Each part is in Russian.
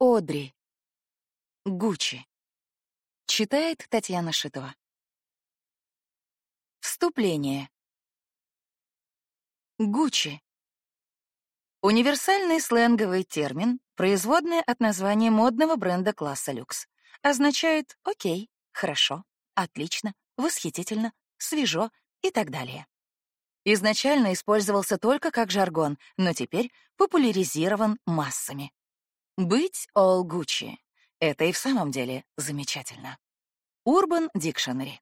Одри. Гуччи. Читает Татьяна Шитова. Вступление. Гуччи. Универсальный сленговый термин, производное от названия модного бренда класса люкс. Означает «окей», «хорошо», «отлично», «восхитительно», «свежо» и так далее. Изначально использовался только как жаргон, но теперь популяризирован массами. Быть all Gucci — это и в самом деле замечательно. Urban Dictionary.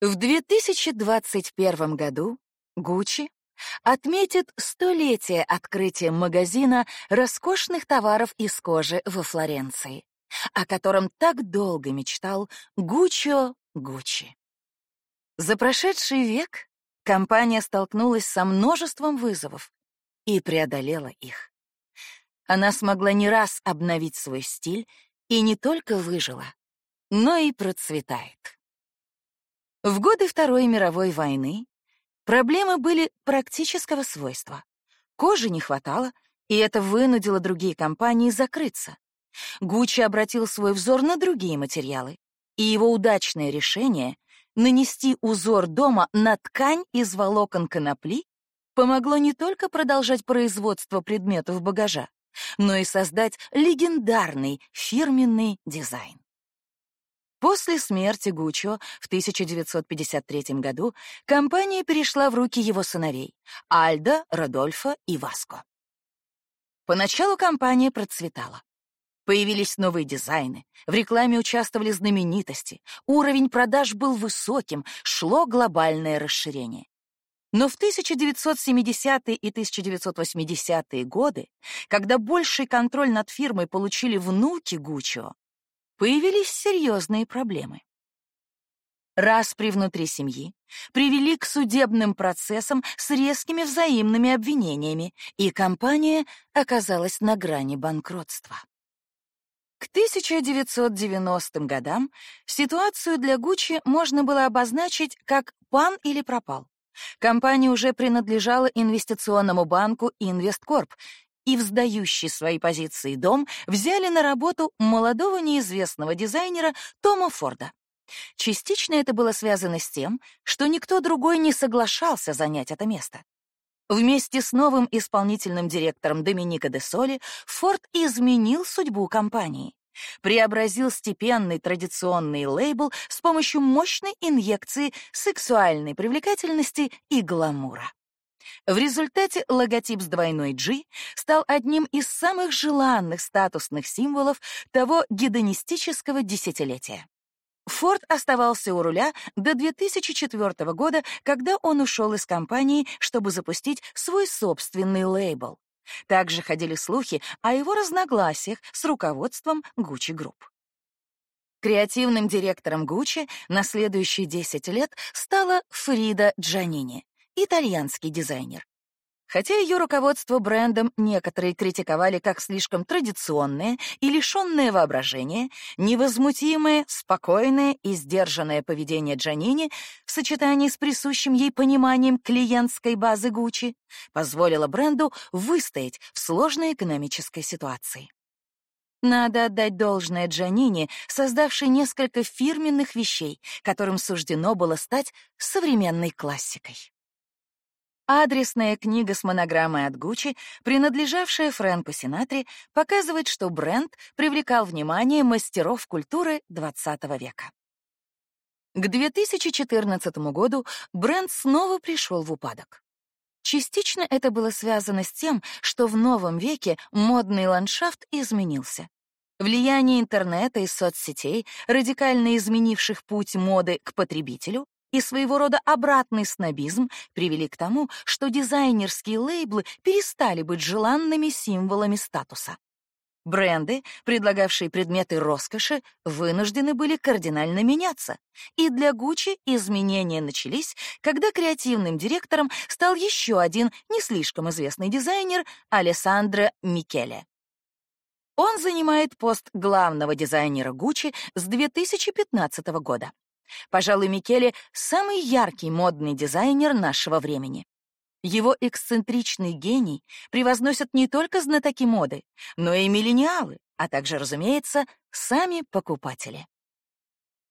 В 2021 году Gucci отметит столетие открытия магазина роскошных товаров из кожи во Флоренции, о котором так долго мечтал Гуччо Гуччи. За прошедший век компания столкнулась со множеством вызовов и преодолела их. Она смогла не раз обновить свой стиль и не только выжила, но и процветает. В годы Второй мировой войны Проблемы были практического свойства. Кожи не хватало, и это вынудило другие компании закрыться. Гуччи обратил свой взор на другие материалы, и его удачное решение — нанести узор дома на ткань из волокон конопли помогло не только продолжать производство предметов багажа, но и создать легендарный фирменный дизайн. После смерти Гуччо в 1953 году компания перешла в руки его сыновей — Альдо, Родольфо и Васко. Поначалу компания процветала. Появились новые дизайны, в рекламе участвовали знаменитости, уровень продаж был высоким, шло глобальное расширение. Но в 1970-е и 1980-е годы, когда больший контроль над фирмой получили внуки Гуччо, появились серьезные проблемы. Распри внутри семьи привели к судебным процессам с резкими взаимными обвинениями, и компания оказалась на грани банкротства. К 1990 годам ситуацию для Гуччи можно было обозначить как «пан» или «пропал». Компания уже принадлежала инвестиционному банку «Инвесткорп», и в сдающий свои позиции дом взяли на работу молодого неизвестного дизайнера Тома Форда. Частично это было связано с тем, что никто другой не соглашался занять это место. Вместе с новым исполнительным директором Доминика де Соли Форд изменил судьбу компании. Преобразил степенный традиционный лейбл с помощью мощной инъекции сексуальной привлекательности и гламура. В результате логотип с двойной G стал одним из самых желанных статусных символов того гедонистического десятилетия. Форд оставался у руля до 2004 года, когда он ушел из компании, чтобы запустить свой собственный лейбл. Также ходили слухи о его разногласиях с руководством Gucci Group. Креативным директором Gucci на следующие 10 лет стала Фрида Джанини итальянский дизайнер. Хотя ее руководство брендом некоторые критиковали как слишком традиционное и лишенное воображения, невозмутимое, спокойное и сдержанное поведение Джанини в сочетании с присущим ей пониманием клиентской базы Гуччи позволило бренду выстоять в сложной экономической ситуации. Надо отдать должное Джанини, создавшей несколько фирменных вещей, которым суждено было стать современной классикой. Адресная книга с монограммой от Гуччи, принадлежавшая Фрэнку Синатри, показывает, что бренд привлекал внимание мастеров культуры XX века. К 2014 году бренд снова пришел в упадок. Частично это было связано с тем, что в новом веке модный ландшафт изменился. Влияние интернета и соцсетей, радикально изменивших путь моды к потребителю, и своего рода обратный снобизм привели к тому, что дизайнерские лейблы перестали быть желанными символами статуса. Бренды, предлагавшие предметы роскоши, вынуждены были кардинально меняться. И для Gucci изменения начались, когда креативным директором стал еще один не слишком известный дизайнер Алессандро Микеле. Он занимает пост главного дизайнера Gucci с 2015 года. Пожалуй, Микеле — самый яркий модный дизайнер нашего времени. Его эксцентричный гений превозносят не только знатоки моды, но и миллениалы, а также, разумеется, сами покупатели.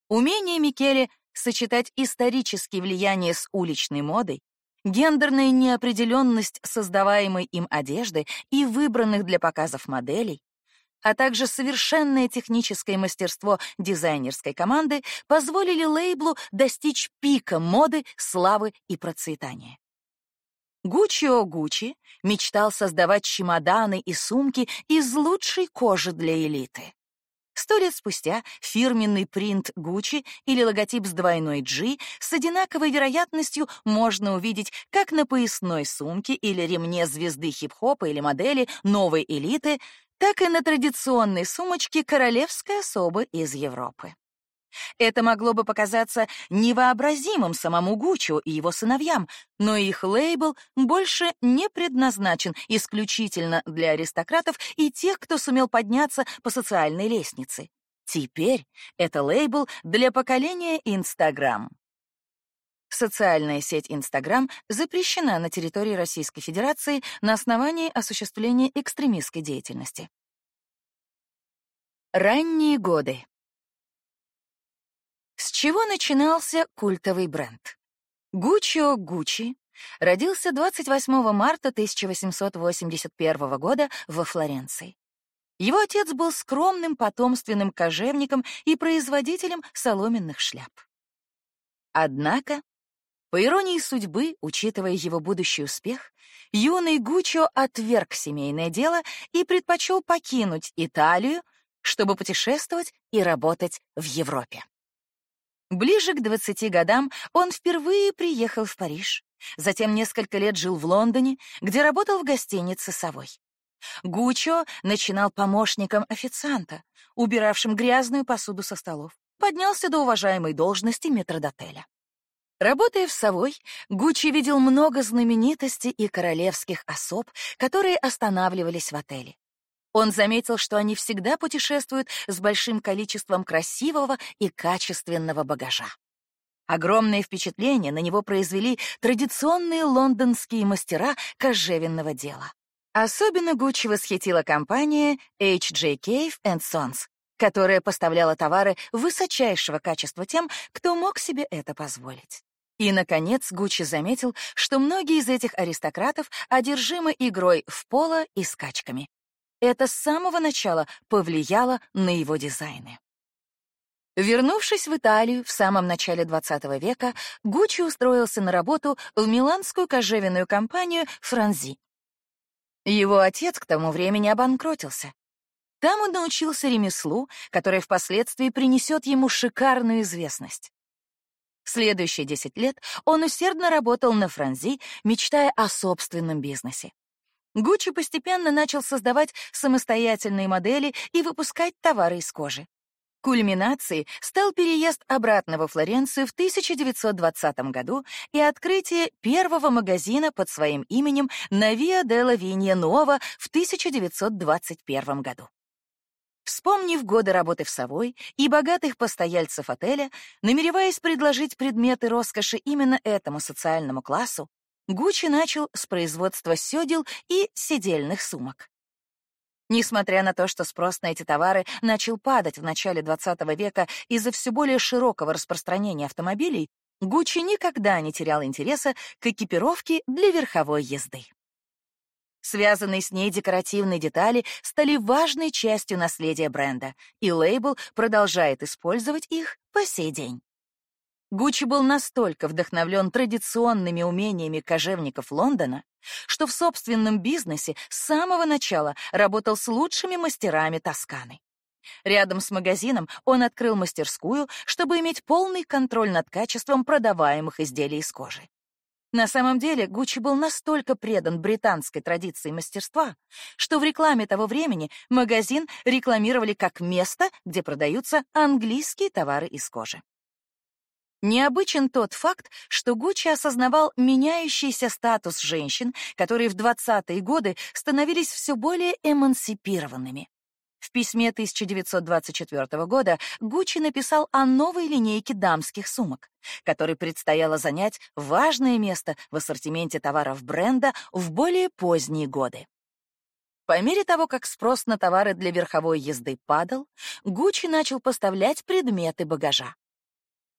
Умение Микеле сочетать исторические влияния с уличной модой, гендерная неопределенность создаваемой им одежды и выбранных для показов моделей, а также совершенное техническое мастерство дизайнерской команды позволили лейблу достичь пика моды, славы и процветания. Гуччио Гуччи мечтал создавать чемоданы и сумки из лучшей кожи для элиты. Сто лет спустя фирменный принт Гуччи или логотип с двойной G с одинаковой вероятностью можно увидеть как на поясной сумке или ремне звезды хип-хопа или модели новой элиты, так и на традиционной сумочке королевской особы из Европы. Это могло бы показаться невообразимым самому Гуччо и его сыновьям, но их лейбл больше не предназначен исключительно для аристократов и тех, кто сумел подняться по социальной лестнице. Теперь это лейбл для поколения Инстаграм. Социальная сеть Инстаграм запрещена на территории Российской Федерации на основании осуществления экстремистской деятельности. Ранние годы. С чего начинался культовый бренд? Гуччио Гуччи родился 28 марта 1881 года во Флоренции. Его отец был скромным потомственным кожевником и производителем соломенных шляп. Однако, по иронии судьбы, учитывая его будущий успех, юный Гуччо отверг семейное дело и предпочел покинуть Италию, чтобы путешествовать и работать в Европе. Ближе к 20 годам он впервые приехал в Париж. Затем несколько лет жил в Лондоне, где работал в гостинице «Совой». Гуччо начинал помощником официанта, убиравшим грязную посуду со столов. Поднялся до уважаемой должности метрдотеля. Работая в Совой, Гуччи видел много знаменитостей и королевских особ, которые останавливались в отеле. Он заметил, что они всегда путешествуют с большим количеством красивого и качественного багажа. Огромное впечатление на него произвели традиционные лондонские мастера кожевенного дела. Особенно Гуччи восхитила компания H.J. Cave Sons, которая поставляла товары высочайшего качества тем, кто мог себе это позволить. И, наконец, Гуччи заметил, что многие из этих аристократов одержимы игрой в поло и скачками. Это с самого начала повлияло на его дизайны. Вернувшись в Италию в самом начале XX века, Гуччи устроился на работу в миланскую кожевенную компанию «Франзи». Его отец к тому времени обанкротился. Там он научился ремеслу, которое впоследствии принесет ему шикарную известность. Следующие 10 лет он усердно работал на Франзи, мечтая о собственном бизнесе. Гуччи постепенно начал создавать самостоятельные модели и выпускать товары из кожи. Кульминацией стал переезд обратно во Флоренцию в 1920 году и открытие первого магазина под своим именем на Виа делла Винья Нова в 1921 году. Вспомнив годы работы в Совой и богатых постояльцев отеля, намереваясь предложить предметы роскоши именно этому социальному классу, Гуччи начал с производства сёдел и сидельных сумок. Несмотря на то, что спрос на эти товары начал падать в начале XX века из-за все более широкого распространения автомобилей, Гуччи никогда не терял интереса к экипировке для верховой езды. Связанные с ней декоративные детали стали важной частью наследия бренда, и лейбл продолжает использовать их по сей день. Гуччи был настолько вдохновлен традиционными умениями кожевников Лондона, что в собственном бизнесе с самого начала работал с лучшими мастерами Тосканы. Рядом с магазином он открыл мастерскую, чтобы иметь полный контроль над качеством продаваемых изделий из кожи. На самом деле Гуччи был настолько предан британской традиции мастерства, что в рекламе того времени магазин рекламировали как место, где продаются английские товары из кожи. Необычен тот факт, что Гуччи осознавал меняющийся статус женщин, которые в 20-е годы становились все более эмансипированными. В письме 1924 года Гуччи написал о новой линейке дамских сумок, которой предстояло занять важное место в ассортименте товаров бренда в более поздние годы. По мере того, как спрос на товары для верховой езды падал, Гуччи начал поставлять предметы багажа.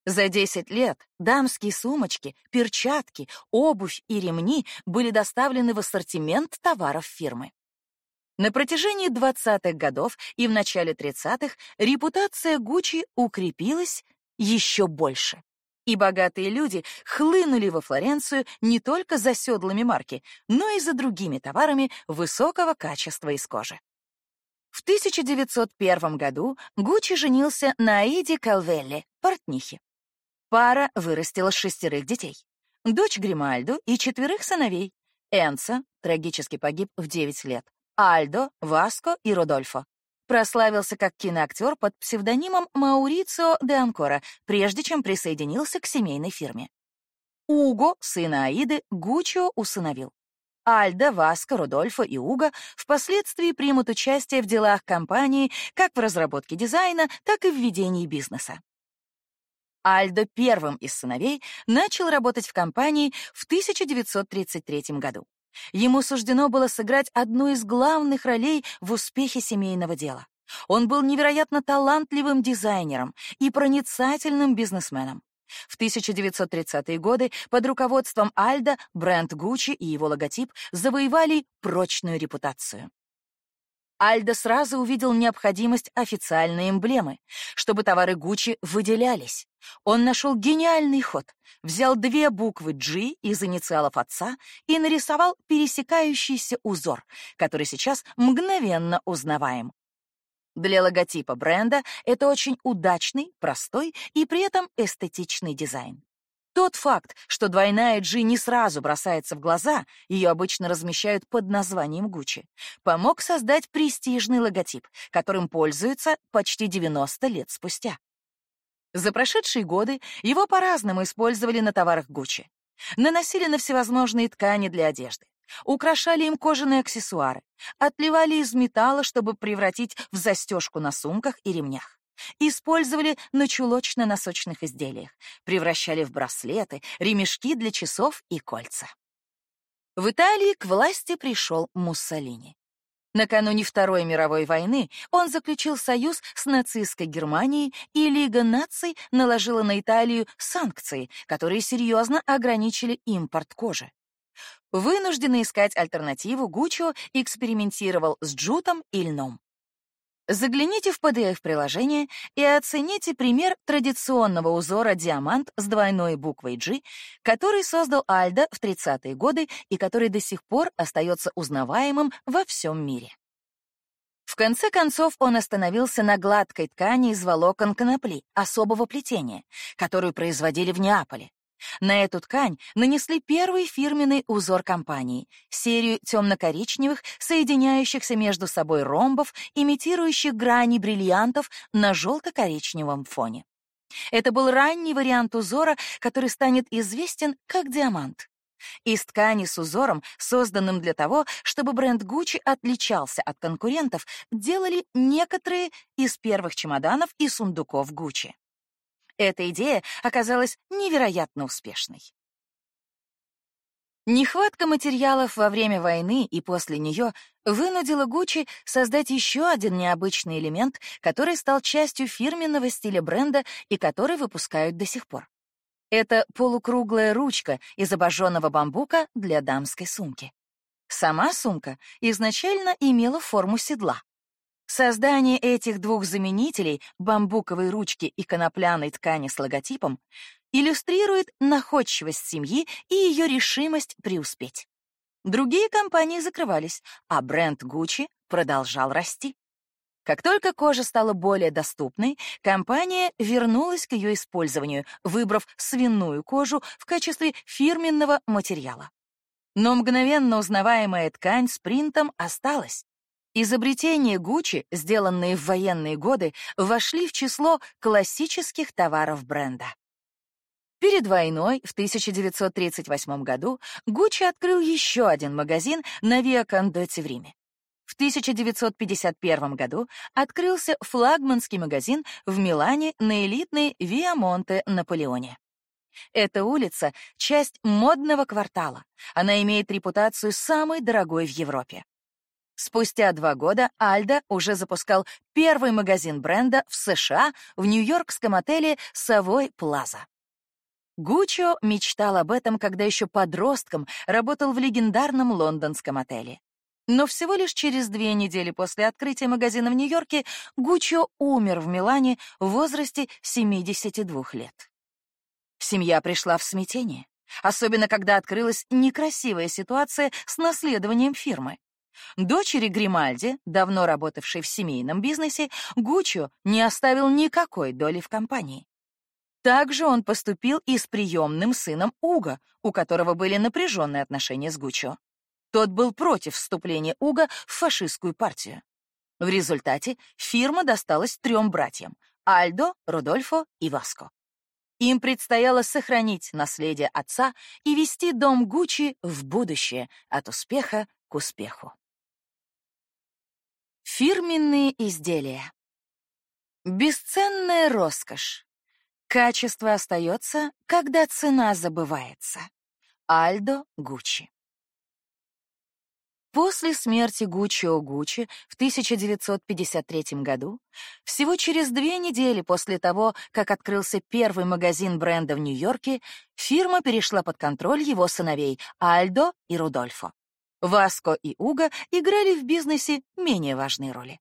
За 10 лет дамские сумочки, перчатки, обувь и ремни были доставлены в ассортимент товаров фирмы. На протяжении 20-х годов и в начале 30-х репутация Гуччи укрепилась еще больше. И богатые люди хлынули во Флоренцию не только за седлами марки, но и за другими товарами высокого качества из кожи. В 1901 году Гуччи женился на Аиде Калвелли, портнихе. Пара вырастила шестерых детей. Дочь Гримальду и четверых сыновей. Энца трагически погиб в 9 лет. Альдо, Васко и Родольфо. Прославился как киноактер под псевдонимом Маурицио де Анкора, прежде чем присоединился к семейной фирме. Уго, сына Аиды, Гуччио усыновил. Альдо, Васко, Родольфо и Уго впоследствии примут участие в делах компании как в разработке дизайна, так и в ведении бизнеса. Альдо первым из сыновей начал работать в компании в 1933 году. Ему суждено было сыграть одну из главных ролей в успехе семейного дела. Он был невероятно талантливым дизайнером и проницательным бизнесменом. В 1930-е годы под руководством Альда бренд Гуччи и его логотип завоевали прочную репутацию. Альдо сразу увидел необходимость официальной эмблемы, чтобы товары Гуччи выделялись. Он нашел гениальный ход, взял две буквы G из инициалов отца и нарисовал пересекающийся узор, который сейчас мгновенно узнаваем. Для логотипа бренда это очень удачный, простой и при этом эстетичный дизайн. Тот факт, что двойная G не сразу бросается в глаза, ее обычно размещают под названием Gucci, помог создать престижный логотип, которым пользуются почти 90 лет спустя. За прошедшие годы его по-разному использовали на товарах Gucci. Наносили на всевозможные ткани для одежды, украшали им кожаные аксессуары, отливали из металла, чтобы превратить в застежку на сумках и ремнях. Использовали на чулочно-носочных изделиях, превращали в браслеты, ремешки для часов и кольца. В Италии к власти пришел Муссолини. Накануне Второй мировой войны он заключил союз с нацистской Германией, и Лига наций наложила на Италию санкции, которые серьезно ограничили импорт кожи. Вынужденный искать альтернативу, Гуччо экспериментировал с джутом и льном. Загляните в PDF-приложение и оцените пример традиционного узора «Диамант» с двойной буквой G, который создал Альдо в 30-е годы и который до сих пор остается узнаваемым во всем мире. В конце концов он остановился на гладкой ткани из волокон конопли особого плетения, которую производили в Неаполе. На эту ткань нанесли первый фирменный узор компании — серию темно-коричневых, соединяющихся между собой ромбов, имитирующих грани бриллиантов на желто-коричневом фоне. Это был ранний вариант узора, который станет известен как диамант. Из ткани с узором, созданным для того, чтобы бренд Gucci отличался от конкурентов, делали некоторые из первых чемоданов и сундуков Gucci. Эта идея оказалась невероятно успешной. Нехватка материалов во время войны и после нее вынудила Гуччи создать еще один необычный элемент, который стал частью фирменного стиля бренда и который выпускают до сих пор. Это полукруглая ручка из обожженного бамбука для дамской сумки. Сама сумка изначально имела форму седла. Создание этих двух заменителей, бамбуковой ручки и конопляной ткани с логотипом, иллюстрирует находчивость семьи и ее решимость преуспеть. Другие компании закрывались, а бренд Gucci продолжал расти. Как только кожа стала более доступной, компания вернулась к ее использованию, выбрав свиную кожу в качестве фирменного материала. Но мгновенно узнаваемая ткань с принтом осталась. Изобретения Гуччи, сделанные в военные годы, вошли в число классических товаров бренда. Перед войной в 1938 году Гуччи открыл еще один магазин на Виа Кондоте в Риме. В 1951 году открылся флагманский магазин в Милане на элитной Виа Наполеоне. Эта улица — часть модного квартала. Она имеет репутацию самой дорогой в Европе. Спустя два года Альдо уже запускал первый магазин бренда в США в нью-йоркском отеле «Совой Плаза». Гуччо мечтал об этом, когда еще подростком работал в легендарном лондонском отеле. Но всего лишь через две недели после открытия магазина в Нью-Йорке Гуччо умер в Милане в возрасте 72 лет. Семья пришла в смятение, особенно когда открылась некрасивая ситуация с наследованием фирмы. Дочери Гримальди, давно работавшей в семейном бизнесе, Гуччо не оставил никакой доли в компании. Также он поступил и с приемным сыном Уга, у которого были напряженные отношения с Гуччо. Тот был против вступления Уга в фашистскую партию. В результате фирма досталась трем братьям — Альдо, Рудольфо и Васко. Им предстояло сохранить наследие отца и вести дом Гуччи в будущее от успеха к успеху. Фирменные изделия. Бесценная роскошь. Качество остается, когда цена забывается. Альдо Гуччи. После смерти Гуччио Гуччи в 1953 году, всего через две недели после того, как открылся первый магазин бренда в Нью-Йорке, фирма перешла под контроль его сыновей Альдо и Рудольфо. Васко и Уга играли в бизнесе менее важные роли.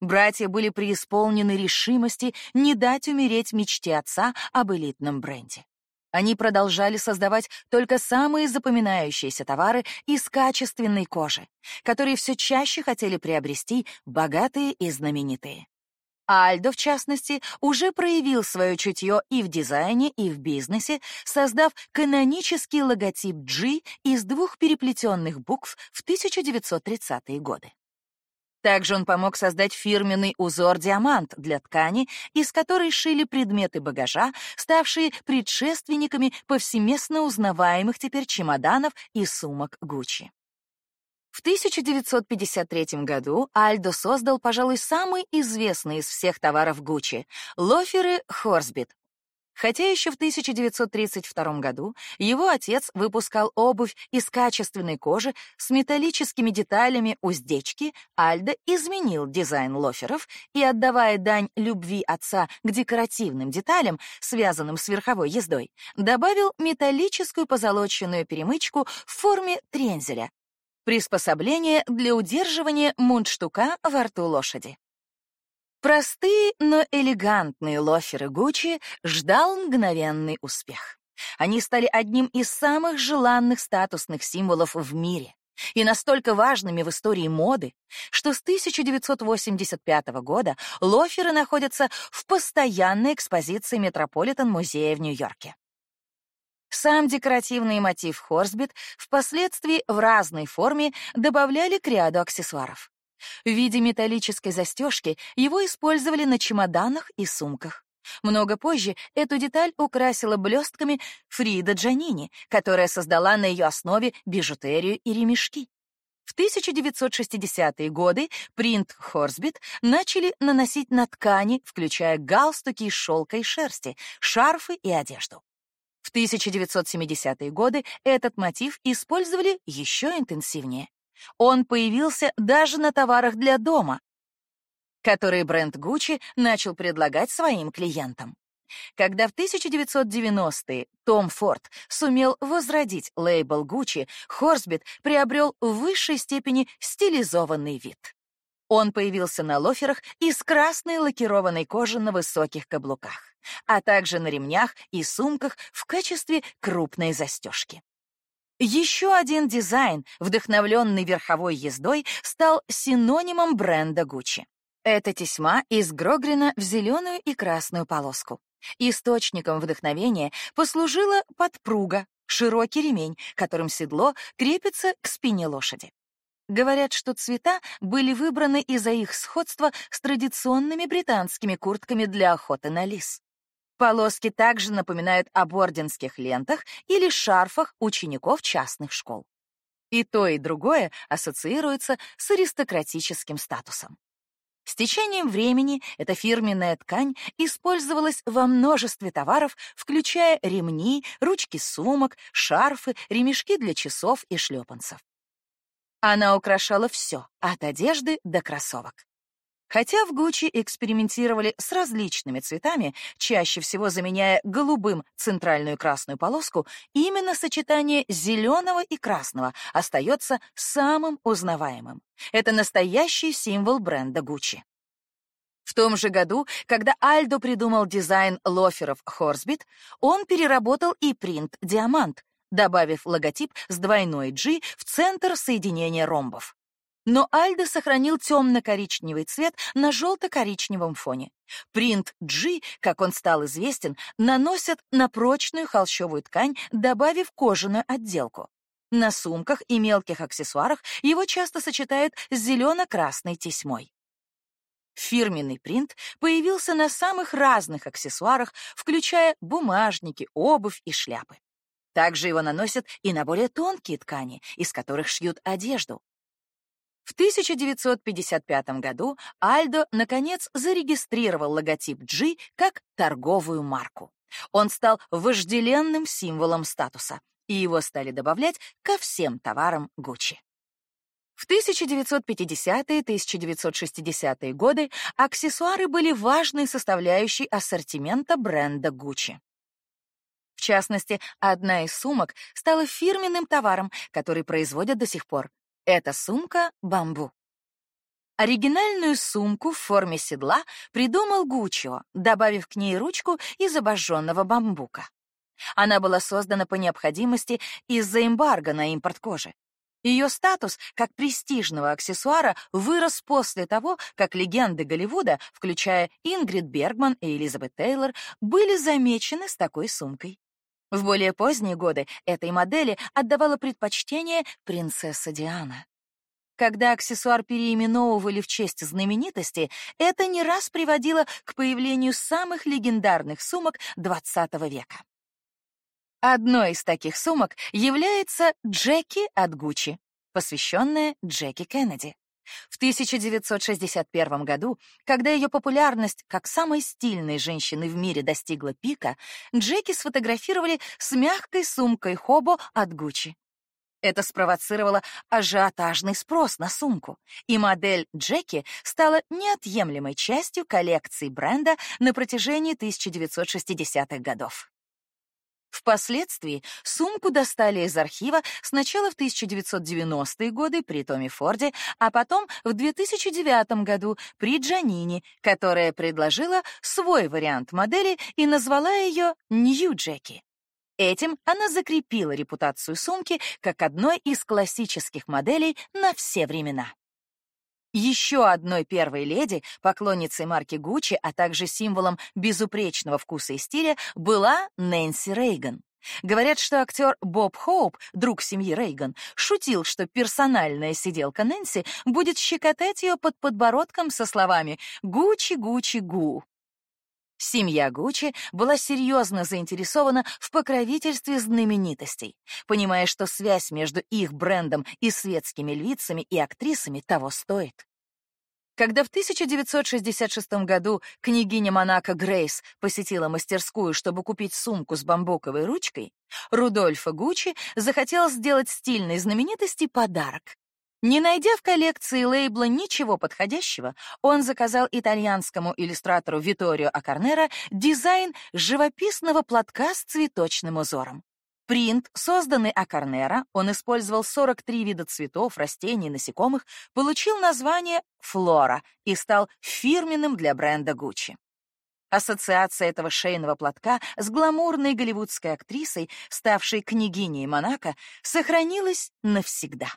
Братья были преисполнены решимости не дать умереть мечте отца об элитном бренде. Они продолжали создавать только самые запоминающиеся товары из качественной кожи, которые все чаще хотели приобрести богатые и знаменитые. Альдо, в частности, уже проявил свое чутье и в дизайне, и в бизнесе, создав канонический логотип G из двух переплетенных букв в 1930-е годы. Также он помог создать фирменный узор-диамант для ткани, из которой шили предметы багажа, ставшие предшественниками повсеместно узнаваемых теперь чемоданов и сумок Гуччи. В 1953 году Альдо создал, пожалуй, самый известный из всех товаров Гуччи — лоферы Хорсбит, Хотя еще в 1932 году его отец выпускал обувь из качественной кожи с металлическими деталями уздечки, Альдо изменил дизайн лоферов и, отдавая дань любви отца к декоративным деталям, связанным с верховой ездой, добавил металлическую позолоченную перемычку в форме трензеля, приспособление для удерживания мундштука во рту лошади. Простые, но элегантные лоферы Гуччи ждал мгновенный успех. Они стали одним из самых желанных статусных символов в мире и настолько важными в истории моды, что с 1985 года лоферы находятся в постоянной экспозиции Метрополитен-музея в Нью-Йорке. Сам декоративный мотив Хорсбит впоследствии в разной форме добавляли к ряду аксессуаров. В виде металлической застежки его использовали на чемоданах и сумках. Много позже эту деталь украсила блестками Фрида Джанини, которая создала на ее основе бижутерию и ремешки. В 1960-е годы принт Хорсбит начали наносить на ткани, включая галстуки из шелка и шерсти, шарфы и одежду. В 1970-е годы этот мотив использовали еще интенсивнее. Он появился даже на товарах для дома, которые бренд Gucci начал предлагать своим клиентам. Когда в 1990-е Том Форд сумел возродить лейбл Gucci, Хорсбит приобрел в высшей степени стилизованный вид. Он появился на лоферах из красной лакированной кожи на высоких каблуках, а также на ремнях и сумках в качестве крупной застежки. Еще один дизайн, вдохновленный верховой ездой, стал синонимом бренда Gucci. Это тесьма из Грогрина в зеленую и красную полоску. Источником вдохновения послужила подпруга, широкий ремень, которым седло крепится к спине лошади. Говорят, что цвета были выбраны из-за их сходства с традиционными британскими куртками для охоты на лис. Полоски также напоминают об орденских лентах или шарфах учеников частных школ. И то, и другое ассоциируется с аристократическим статусом. С течением времени эта фирменная ткань использовалась во множестве товаров, включая ремни, ручки сумок, шарфы, ремешки для часов и шлепанцев. Она украшала все, от одежды до кроссовок. Хотя в Гуччи экспериментировали с различными цветами, чаще всего заменяя голубым центральную красную полоску, именно сочетание зеленого и красного остается самым узнаваемым. Это настоящий символ бренда Гуччи. В том же году, когда Альдо придумал дизайн лоферов Хорсбит, он переработал и принт «Диамант», добавив логотип с двойной G в центр соединения ромбов. Но Альдо сохранил темно-коричневый цвет на желто-коричневом фоне. Принт G, как он стал известен, наносят на прочную холщовую ткань, добавив кожаную отделку. На сумках и мелких аксессуарах его часто сочетают с зелено-красной тесьмой. Фирменный принт появился на самых разных аксессуарах, включая бумажники, обувь и шляпы. Также его наносят и на более тонкие ткани, из которых шьют одежду. В 1955 году Альдо, наконец, зарегистрировал логотип G как торговую марку. Он стал вожделенным символом статуса, и его стали добавлять ко всем товарам Gucci. В 1950-1960-е годы аксессуары были важной составляющей ассортимента бренда Gucci. В частности, одна из сумок стала фирменным товаром, который производят до сих пор эта сумка — бамбу. Оригинальную сумку в форме седла придумал Гуччо, добавив к ней ручку из обожженного бамбука. Она была создана по необходимости из-за эмбарго на импорт кожи. Ее статус как престижного аксессуара вырос после того, как легенды Голливуда, включая Ингрид Бергман и Элизабет Тейлор, были замечены с такой сумкой. В более поздние годы этой модели отдавала предпочтение принцесса Диана. Когда аксессуар переименовывали в честь знаменитости, это не раз приводило к появлению самых легендарных сумок XX века. Одной из таких сумок является Джеки от Гуччи, посвященная Джеки Кеннеди. В 1961 году, когда ее популярность как самой стильной женщины в мире достигла пика, Джеки сфотографировали с мягкой сумкой Хобо от Гуччи. Это спровоцировало ажиотажный спрос на сумку, и модель Джеки стала неотъемлемой частью коллекции бренда на протяжении 1960-х годов. Впоследствии сумку достали из архива сначала в 1990-е годы при Томе Форде, а потом в 2009 году при Джанини, которая предложила свой вариант модели и назвала ее Нью Джеки. Этим она закрепила репутацию сумки как одной из классических моделей на все времена. Еще одной первой леди, поклонницей марки Гуччи, а также символом безупречного вкуса и стиля, была Нэнси Рейган. Говорят, что актер Боб Хоуп, друг семьи Рейган, шутил, что персональная сиделка Нэнси будет щекотать ее под подбородком со словами «Гуччи, Гуччи, Гу». Семья Гуччи была серьезно заинтересована в покровительстве знаменитостей, понимая, что связь между их брендом и светскими львицами и актрисами того стоит. Когда в 1966 году княгиня Монако Грейс посетила мастерскую, чтобы купить сумку с бамбуковой ручкой, Рудольфа Гуччи захотел сделать стильной знаменитости подарок не найдя в коллекции лейбла ничего подходящего, он заказал итальянскому иллюстратору Виторио Акарнера дизайн живописного платка с цветочным узором. Принт, созданный Акарнера, он использовал 43 вида цветов, растений, насекомых, получил название «Флора» и стал фирменным для бренда Gucci. Ассоциация этого шейного платка с гламурной голливудской актрисой, ставшей княгиней Монако, сохранилась навсегда.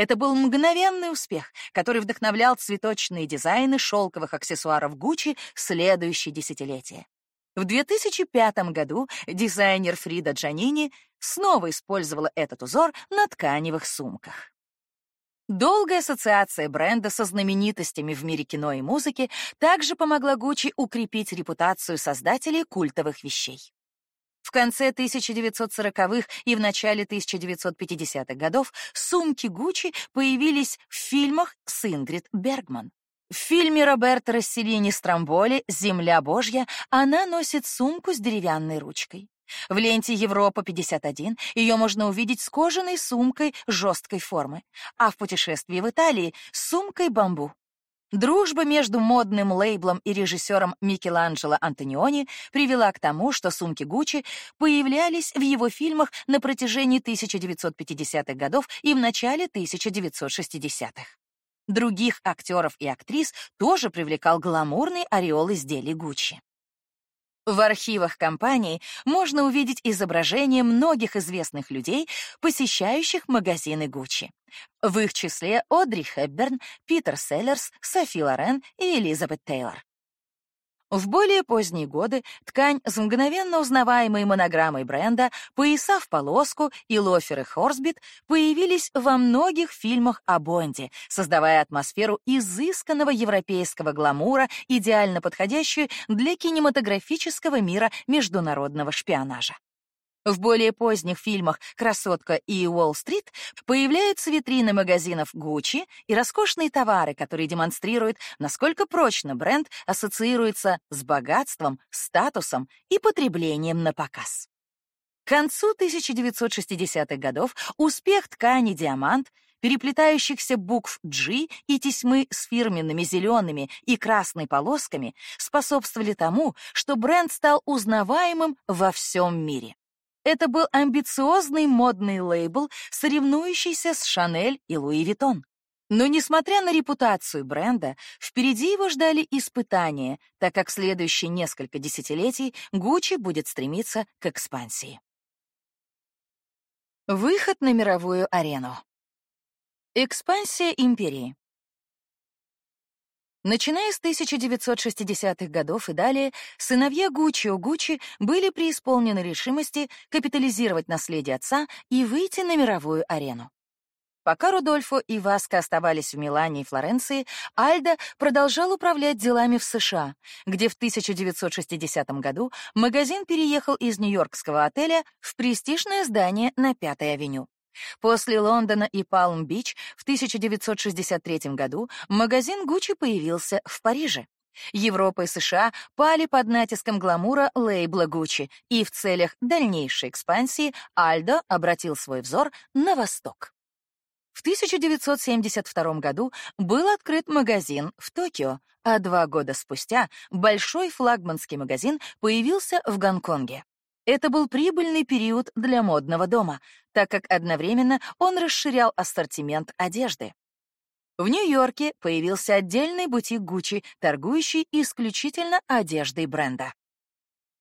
Это был мгновенный успех, который вдохновлял цветочные дизайны шелковых аксессуаров Gucci следующее десятилетие. В 2005 году дизайнер Фрида Джанини снова использовала этот узор на тканевых сумках. Долгая ассоциация бренда со знаменитостями в мире кино и музыки также помогла Gucci укрепить репутацию создателей культовых вещей. В конце 1940-х и в начале 1950-х годов сумки Гуччи появились в фильмах с Ингрид Бергман. В фильме Роберта Расселини Страмболи «Земля Божья» она носит сумку с деревянной ручкой. В ленте «Европа-51» ее можно увидеть с кожаной сумкой жесткой формы, а в путешествии в Италии — сумкой бамбу. Дружба между модным лейблом и режиссером Микеланджело Антониони привела к тому, что сумки Гуччи появлялись в его фильмах на протяжении 1950-х годов и в начале 1960-х. Других актеров и актрис тоже привлекал гламурный ореол изделий Гуччи. В архивах компании можно увидеть изображения многих известных людей, посещающих магазины Гуччи. В их числе Одри Хепберн, Питер Селлерс, Софи Лорен и Элизабет Тейлор. В более поздние годы ткань с мгновенно узнаваемой монограммой бренда, пояса в полоску и лоферы Хорсбит появились во многих фильмах о Бонде, создавая атмосферу изысканного европейского гламура, идеально подходящую для кинематографического мира международного шпионажа. В более поздних фильмах «Красотка» и «Уолл-стрит» появляются витрины магазинов Gucci и роскошные товары, которые демонстрируют, насколько прочно бренд ассоциируется с богатством, статусом и потреблением на показ. К концу 1960-х годов успех ткани «Диамант», переплетающихся букв G и тесьмы с фирменными зелеными и красной полосками способствовали тому, что бренд стал узнаваемым во всем мире. Это был амбициозный модный лейбл, соревнующийся с Шанель и Луи Виттон. Но, несмотря на репутацию бренда, впереди его ждали испытания, так как следующие несколько десятилетий Гуччи будет стремиться к экспансии. Выход на мировую арену. Экспансия империи. Начиная с 1960-х годов и далее, сыновья Гуччио Гуччи были преисполнены решимости капитализировать наследие отца и выйти на мировую арену. Пока Рудольфо и Васко оставались в Милане и Флоренции, Альдо продолжал управлять делами в США, где в 1960 году магазин переехал из нью-йоркского отеля в престижное здание на Пятой авеню. После Лондона и Палм-Бич в 1963 году магазин Гуччи появился в Париже. Европа и США пали под натиском гламура лейбла Гуччи, и в целях дальнейшей экспансии Альдо обратил свой взор на восток. В 1972 году был открыт магазин в Токио, а два года спустя большой флагманский магазин появился в Гонконге. Это был прибыльный период для модного дома, так как одновременно он расширял ассортимент одежды. В Нью-Йорке появился отдельный бутик Gucci, торгующий исключительно одеждой бренда.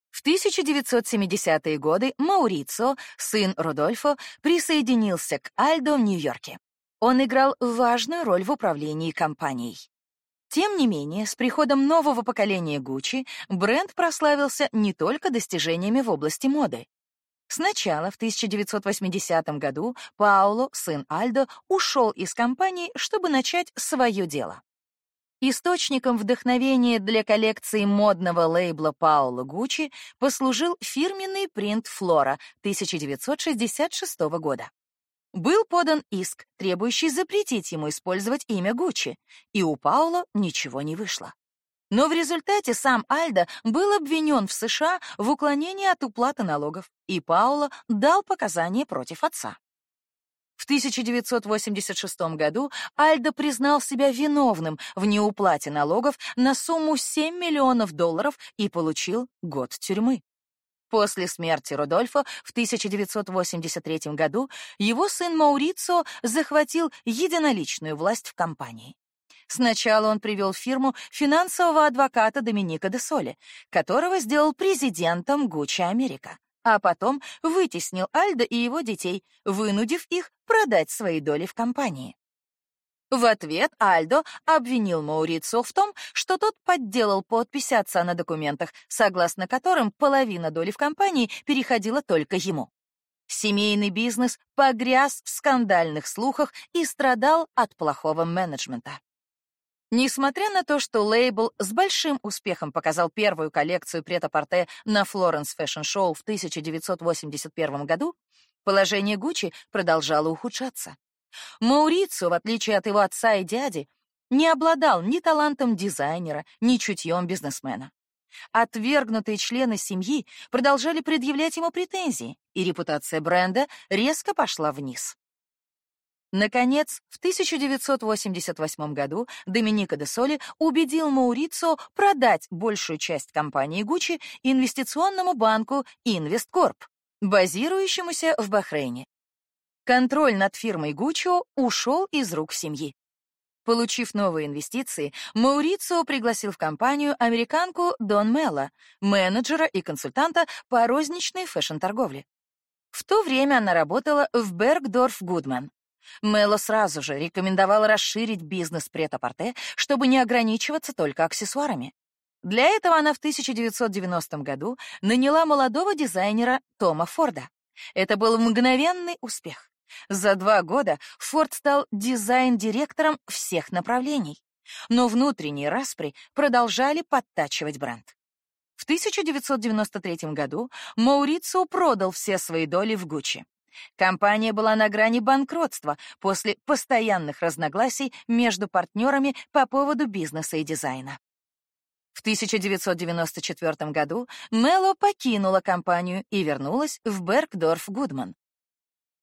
В 1970-е годы Маурицио, сын Рудольфо, присоединился к Альдо в Нью-Йорке. Он играл важную роль в управлении компанией. Тем не менее, с приходом нового поколения Gucci бренд прославился не только достижениями в области моды. Сначала, в 1980 году, Пауло, сын Альдо, ушел из компании, чтобы начать свое дело. Источником вдохновения для коллекции модного лейбла Пауло Гуччи послужил фирменный принт Флора 1966 года. Был подан иск, требующий запретить ему использовать имя Гуччи, и у Паула ничего не вышло. Но в результате сам Альдо был обвинен в США в уклонении от уплаты налогов, и Пауло дал показания против отца. В 1986 году Альдо признал себя виновным в неуплате налогов на сумму 7 миллионов долларов и получил год тюрьмы. После смерти Рудольфа в 1983 году его сын Маурицио захватил единоличную власть в компании. Сначала он привел в фирму финансового адвоката Доминика де Соли, которого сделал президентом Гуччи Америка, а потом вытеснил Альдо и его детей, вынудив их продать свои доли в компании. В ответ Альдо обвинил Маурицио в том, что тот подделал подпись отца на документах, согласно которым половина доли в компании переходила только ему. Семейный бизнес погряз в скандальных слухах и страдал от плохого менеджмента. Несмотря на то, что лейбл с большим успехом показал первую коллекцию прет-а-порте на Florence Fashion Show в 1981 году, положение Гуччи продолжало ухудшаться. Маурицио, в отличие от его отца и дяди, не обладал ни талантом дизайнера, ни чутьем бизнесмена. Отвергнутые члены семьи продолжали предъявлять ему претензии, и репутация бренда резко пошла вниз. Наконец, в 1988 году Доминика де Соли убедил Маурицо продать большую часть компании Gucci инвестиционному банку Инвесткорп, базирующемуся в Бахрейне. Контроль над фирмой Gucci ушел из рук семьи. Получив новые инвестиции, Маурицио пригласил в компанию американку Дон Мелло, менеджера и консультанта по розничной фэшн-торговле. В то время она работала в Бергдорф Гудман. Мелло сразу же рекомендовала расширить бизнес прет-а-порте, чтобы не ограничиваться только аксессуарами. Для этого она в 1990 году наняла молодого дизайнера Тома Форда. Это был мгновенный успех. За два года Форд стал дизайн-директором всех направлений. Но внутренние распри продолжали подтачивать бренд. В 1993 году Маурицио продал все свои доли в Гуччи. Компания была на грани банкротства после постоянных разногласий между партнерами по поводу бизнеса и дизайна. В 1994 году Мелло покинула компанию и вернулась в Бергдорф Гудман.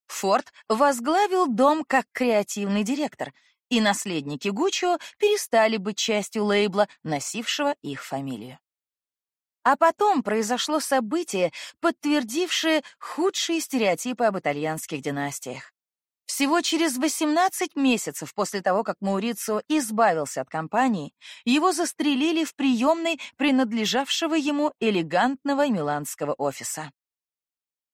Форд возглавил дом как креативный директор, и наследники Гуччо перестали быть частью лейбла, носившего их фамилию. А потом произошло событие, подтвердившее худшие стереотипы об итальянских династиях. Всего через 18 месяцев после того, как Маурицио избавился от компании, его застрелили в приемной принадлежавшего ему элегантного миланского офиса.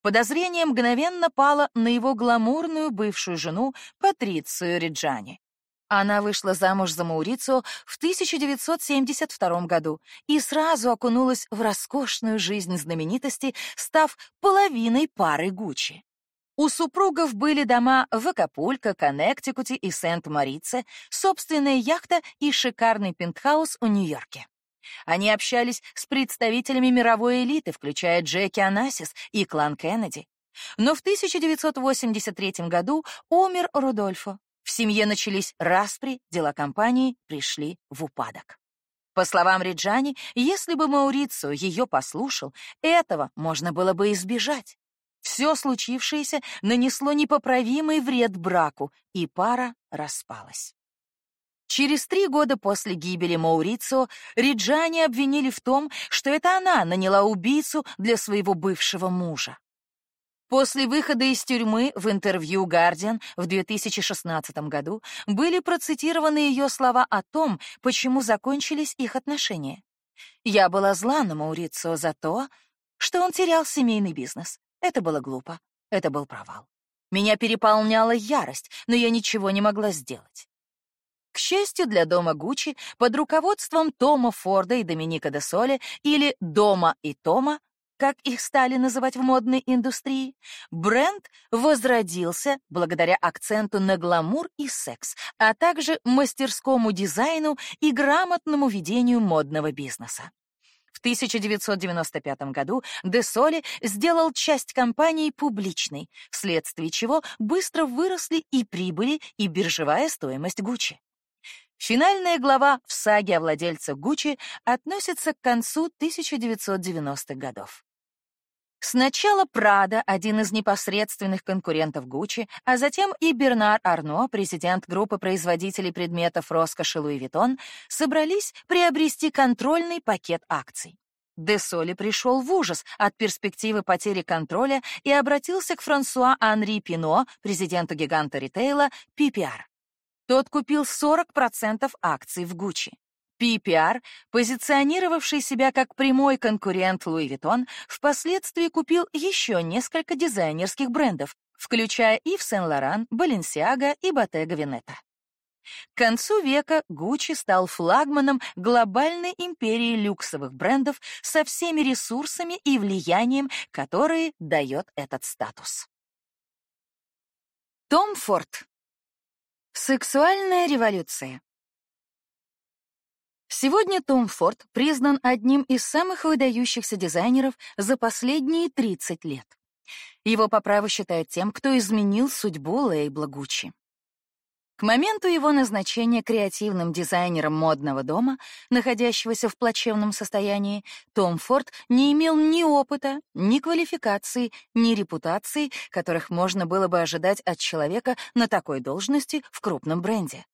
Подозрение мгновенно пало на его гламурную бывшую жену Патрицию Риджани. Она вышла замуж за Маурицо в 1972 году и сразу окунулась в роскошную жизнь знаменитости, став половиной пары Гуччи. У супругов были дома в Акапулько, Коннектикуте и Сент-Морице, собственная яхта и шикарный пентхаус в Нью-Йорке. Они общались с представителями мировой элиты, включая Джеки Анасис и клан Кеннеди. Но в 1983 году умер Рудольфо, в семье начались распри, дела компании пришли в упадок. По словам Риджани, если бы Маурицио ее послушал, этого можно было бы избежать. Все случившееся нанесло непоправимый вред браку, и пара распалась. Через три года после гибели Маурицио Риджани обвинили в том, что это она наняла убийцу для своего бывшего мужа. После выхода из тюрьмы в интервью «Гардиан» в 2016 году были процитированы ее слова о том, почему закончились их отношения. «Я была зла на Маурицио за то, что он терял семейный бизнес. Это было глупо. Это был провал. Меня переполняла ярость, но я ничего не могла сделать. К счастью для дома Гуччи, под руководством Тома Форда и Доминика де Соле или Дома и Тома как их стали называть в модной индустрии, бренд возродился благодаря акценту на гламур и секс, а также мастерскому дизайну и грамотному ведению модного бизнеса. В 1995 году Де Соли сделал часть компании публичной, вследствие чего быстро выросли и прибыли, и биржевая стоимость Гуччи. Финальная глава в саге о владельцах Гуччи относится к концу 1990-х годов. Сначала Прада, один из непосредственных конкурентов Гуччи, а затем и Бернар Арно, президент группы производителей предметов роскоши Луи Виттон, собрались приобрести контрольный пакет акций. Де Соли пришел в ужас от перспективы потери контроля и обратился к Франсуа Анри Пино, президенту гиганта ритейла, PPR. Тот купил 40% акций в Гуччи. PPR, позиционировавший себя как прямой конкурент Louis Vuitton, впоследствии купил еще несколько дизайнерских брендов, включая Yves Saint Laurent, Balenciaga и Bottega Veneta. К концу века Gucci стал флагманом глобальной империи люксовых брендов со всеми ресурсами и влиянием, которые дает этот статус. Том Форд. Сексуальная революция. Сегодня Том Форд признан одним из самых выдающихся дизайнеров за последние 30 лет. Его по праву считают тем, кто изменил судьбу лейбла Гуччи. К моменту его назначения креативным дизайнером модного дома, находящегося в плачевном состоянии, Том Форд не имел ни опыта, ни квалификации, ни репутации, которых можно было бы ожидать от человека на такой должности в крупном бренде.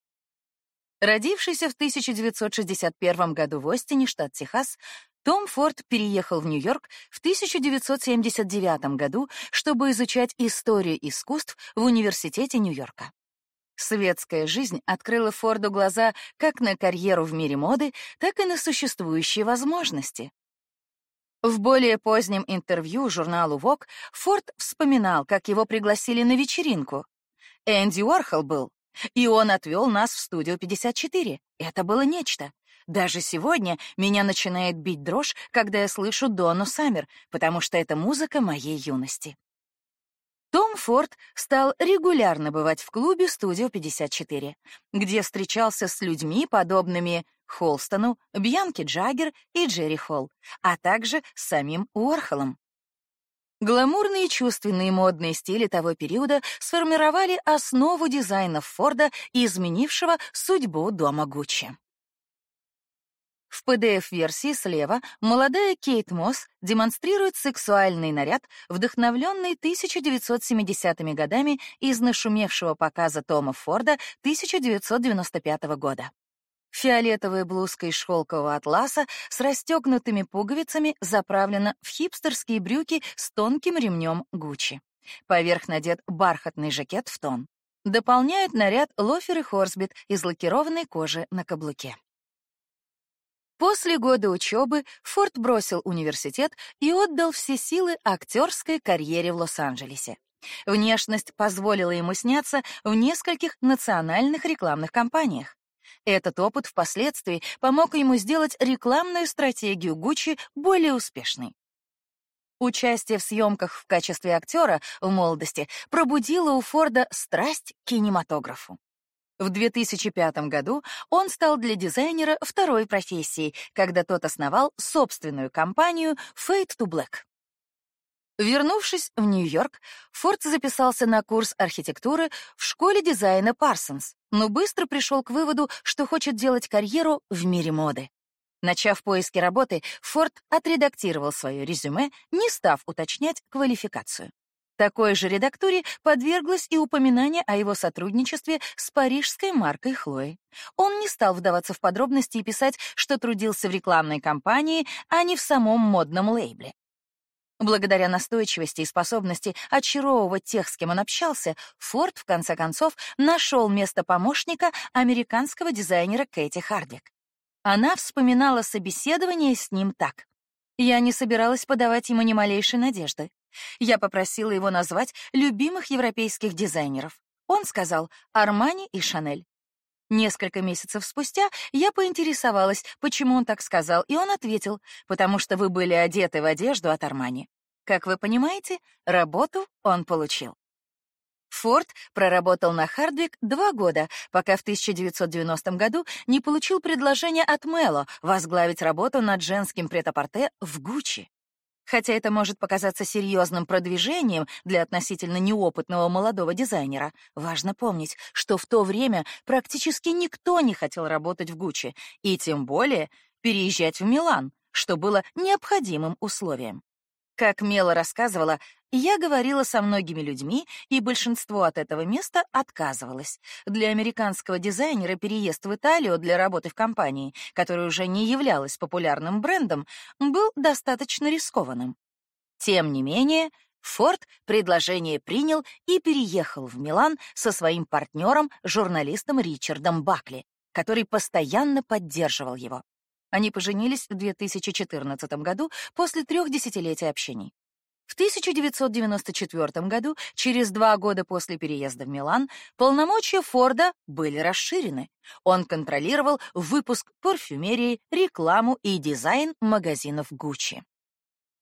Родившийся в 1961 году в Остине, штат Техас, том Форд переехал в Нью-Йорк в 1979 году, чтобы изучать историю искусств в Университете Нью-Йорка. Светская жизнь открыла Форду глаза как на карьеру в мире моды, так и на существующие возможности. В более позднем интервью журналу Vogue Форд вспоминал, как его пригласили на вечеринку. Энди Уорхол был, и он отвел нас в студию 54. Это было нечто. Даже сегодня меня начинает бить дрожь, когда я слышу Дону Саммер, потому что это музыка моей юности. Том Форд стал регулярно бывать в клубе «Студио 54», где встречался с людьми, подобными Холстону, Бьянке Джаггер и Джерри Холл, а также с самим Уорхолом. Гламурные чувственные модные стили того периода сформировали основу дизайнов Форда, изменившего судьбу дома Гуччи. В PDF-версии слева молодая Кейт Мосс демонстрирует сексуальный наряд, вдохновленный 1970-ми годами из нашумевшего показа Тома Форда 1995 года. Фиолетовая блузка из шелкового атласа с расстегнутыми пуговицами заправлена в хипстерские брюки с тонким ремнем Гуччи. Поверх надет бархатный жакет в тон. Дополняют наряд лоферы Хорсбит из лакированной кожи на каблуке. После года учебы Форд бросил университет и отдал все силы актерской карьере в Лос-Анджелесе. Внешность позволила ему сняться в нескольких национальных рекламных кампаниях. Этот опыт впоследствии помог ему сделать рекламную стратегию Гуччи более успешной. Участие в съемках в качестве актера в молодости пробудило у Форда страсть к кинематографу. В 2005 году он стал для дизайнера второй профессией, когда тот основал собственную компанию Fade to Black. Вернувшись в Нью-Йорк, Форд записался на курс архитектуры в школе дизайна Парсонс, но быстро пришел к выводу, что хочет делать карьеру в мире моды. Начав поиски работы, Форд отредактировал свое резюме, не став уточнять квалификацию. Такой же редактуре подверглось и упоминание о его сотрудничестве с парижской маркой Хлои. Он не стал вдаваться в подробности и писать, что трудился в рекламной кампании, а не в самом модном лейбле. Благодаря настойчивости и способности очаровывать тех, с кем он общался, Форд, в конце концов, нашел место помощника американского дизайнера Кэти Хардвик. Она вспоминала собеседование с ним так. «Я не собиралась подавать ему ни малейшей надежды. Я попросила его назвать любимых европейских дизайнеров. Он сказал «Армани» и «Шанель». Несколько месяцев спустя я поинтересовалась, почему он так сказал, и он ответил, потому что вы были одеты в одежду от Армани. Как вы понимаете, работу он получил. Форд проработал на Хардвик два года, пока в 1990 году не получил предложение от Мело возглавить работу над женским претапорте в Гуччи. Хотя это может показаться серьезным продвижением для относительно неопытного молодого дизайнера, важно помнить, что в то время практически никто не хотел работать в Гуччи, и тем более переезжать в Милан, что было необходимым условием. Как Мела рассказывала, я говорила со многими людьми, и большинство от этого места отказывалось. Для американского дизайнера переезд в Италию для работы в компании, которая уже не являлась популярным брендом, был достаточно рискованным. Тем не менее, Форд предложение принял и переехал в Милан со своим партнером, журналистом Ричардом Бакли, который постоянно поддерживал его. Они поженились в 2014 году после трех десятилетий общений. В 1994 году, через два года после переезда в Милан, полномочия Форда были расширены. Он контролировал выпуск парфюмерии, рекламу и дизайн магазинов Гуччи.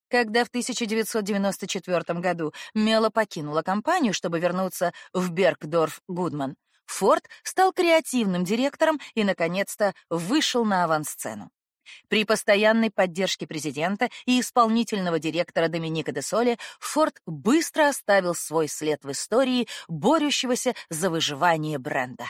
Когда в 1994 году Мела покинула компанию, чтобы вернуться в Бергдорф Гудман, Форд стал креативным директором и, наконец-то, вышел на авансцену. При постоянной поддержке президента и исполнительного директора Доминика де Соли Форд быстро оставил свой след в истории борющегося за выживание бренда.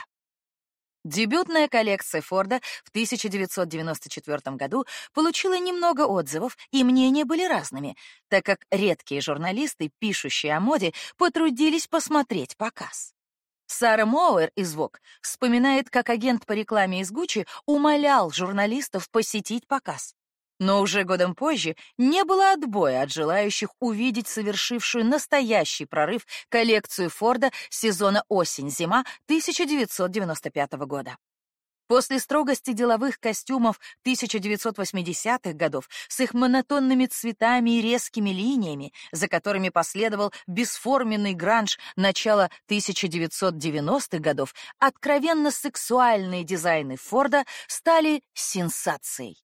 Дебютная коллекция Форда в 1994 году получила немного отзывов, и мнения были разными, так как редкие журналисты, пишущие о моде, потрудились посмотреть показ. Сара Моуэр из Vogue вспоминает, как агент по рекламе из Гуччи умолял журналистов посетить показ. Но уже годом позже не было отбоя от желающих увидеть совершившую настоящий прорыв коллекцию Форда сезона осень-зима 1995 года. После строгости деловых костюмов 1980-х годов с их монотонными цветами и резкими линиями, за которыми последовал бесформенный гранж начала 1990-х годов, откровенно сексуальные дизайны Форда стали сенсацией.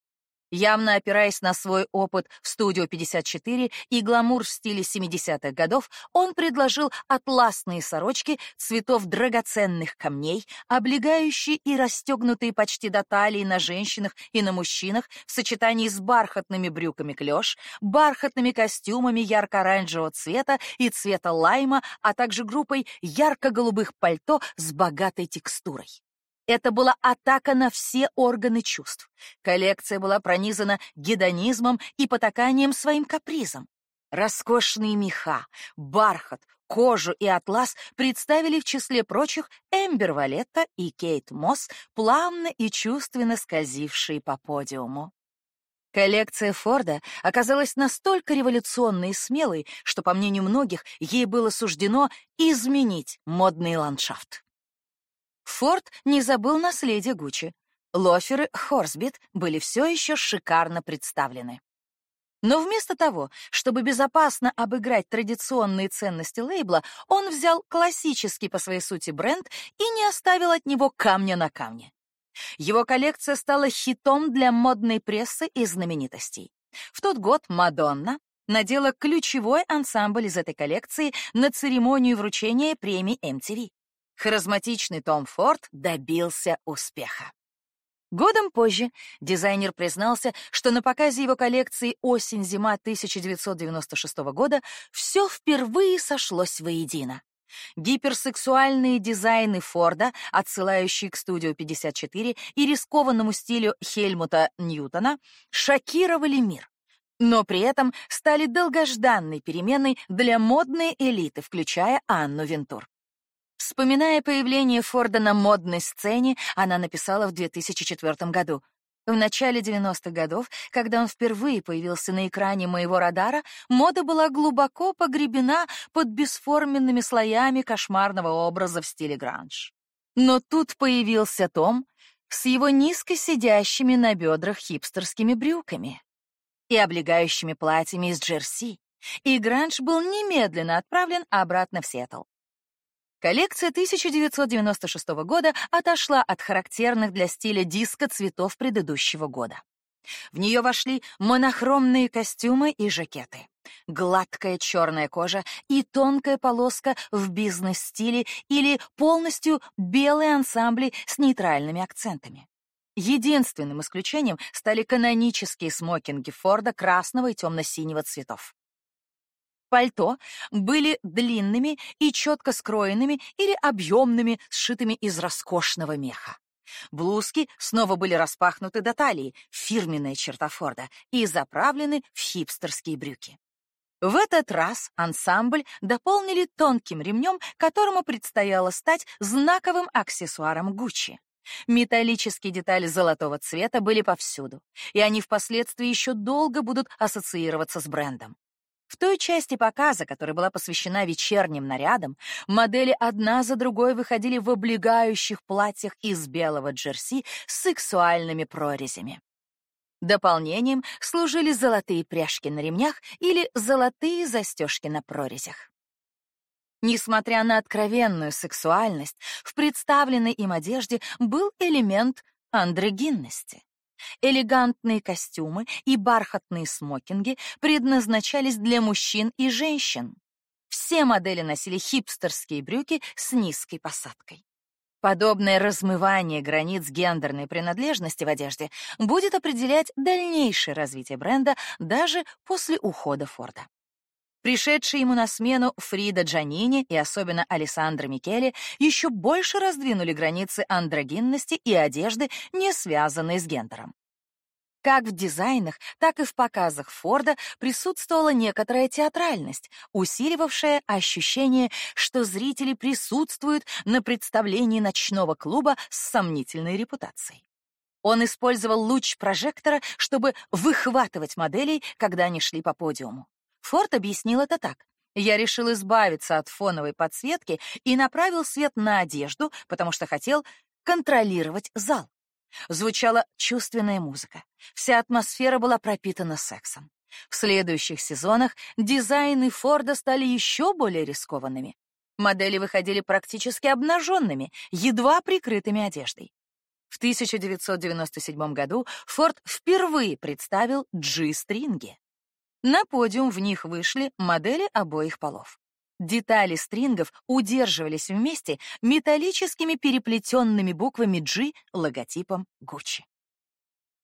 Явно опираясь на свой опыт в «Студио 54» и гламур в стиле 70-х годов, он предложил атласные сорочки цветов драгоценных камней, облегающие и расстегнутые почти до талии на женщинах и на мужчинах в сочетании с бархатными брюками клеш, бархатными костюмами ярко-оранжевого цвета и цвета лайма, а также группой ярко-голубых пальто с богатой текстурой. Это была атака на все органы чувств. Коллекция была пронизана гедонизмом и потаканием своим капризом. Роскошные меха, бархат, кожу и атлас представили в числе прочих Эмбер Валетта и Кейт Мосс, плавно и чувственно скользившие по подиуму. Коллекция Форда оказалась настолько революционной и смелой, что, по мнению многих, ей было суждено изменить модный ландшафт. Форд не забыл наследие Гуччи. Лоферы Хорсбит были все еще шикарно представлены. Но вместо того, чтобы безопасно обыграть традиционные ценности лейбла, он взял классический по своей сути бренд и не оставил от него камня на камне. Его коллекция стала хитом для модной прессы и знаменитостей. В тот год Мадонна надела ключевой ансамбль из этой коллекции на церемонию вручения премии MTV. Харизматичный Том Форд добился успеха. Годом позже дизайнер признался, что на показе его коллекции «Осень-зима» 1996 года все впервые сошлось воедино. Гиперсексуальные дизайны Форда, отсылающие к студию 54 и рискованному стилю Хельмута Ньютона, шокировали мир но при этом стали долгожданной переменой для модной элиты, включая Анну Вентур. Вспоминая появление Форда на модной сцене, она написала в 2004 году. В начале 90-х годов, когда он впервые появился на экране моего радара, мода была глубоко погребена под бесформенными слоями кошмарного образа в стиле гранж. Но тут появился Том с его низко сидящими на бедрах хипстерскими брюками и облегающими платьями из джерси, и гранж был немедленно отправлен обратно в Сиэтл. Коллекция 1996 года отошла от характерных для стиля диска цветов предыдущего года. В нее вошли монохромные костюмы и жакеты, гладкая черная кожа и тонкая полоска в бизнес-стиле или полностью белые ансамбли с нейтральными акцентами. Единственным исключением стали канонические смокинги Форда красного и темно-синего цветов пальто были длинными и четко скроенными или объемными, сшитыми из роскошного меха. Блузки снова были распахнуты до талии, фирменная черта Форда, и заправлены в хипстерские брюки. В этот раз ансамбль дополнили тонким ремнем, которому предстояло стать знаковым аксессуаром Гуччи. Металлические детали золотого цвета были повсюду, и они впоследствии еще долго будут ассоциироваться с брендом. В той части показа, которая была посвящена вечерним нарядам, модели одна за другой выходили в облегающих платьях из белого джерси с сексуальными прорезями. Дополнением служили золотые пряжки на ремнях или золотые застежки на прорезях. Несмотря на откровенную сексуальность, в представленной им одежде был элемент андрогинности. Элегантные костюмы и бархатные смокинги предназначались для мужчин и женщин. Все модели носили хипстерские брюки с низкой посадкой. Подобное размывание границ гендерной принадлежности в одежде будет определять дальнейшее развитие бренда даже после ухода Форда. Пришедшие ему на смену Фрида Джанини и особенно Алессандро Микеле еще больше раздвинули границы андрогинности и одежды, не связанные с гендером. Как в дизайнах, так и в показах Форда присутствовала некоторая театральность, усиливавшая ощущение, что зрители присутствуют на представлении ночного клуба с сомнительной репутацией. Он использовал луч прожектора, чтобы выхватывать моделей, когда они шли по подиуму. Форд объяснил это так. Я решил избавиться от фоновой подсветки и направил свет на одежду, потому что хотел контролировать зал. Звучала чувственная музыка. Вся атмосфера была пропитана сексом. В следующих сезонах дизайны Форда стали еще более рискованными. Модели выходили практически обнаженными, едва прикрытыми одеждой. В 1997 году Форд впервые представил G-стринги. На подиум в них вышли модели обоих полов. Детали стрингов удерживались вместе металлическими переплетенными буквами G логотипом Gucci.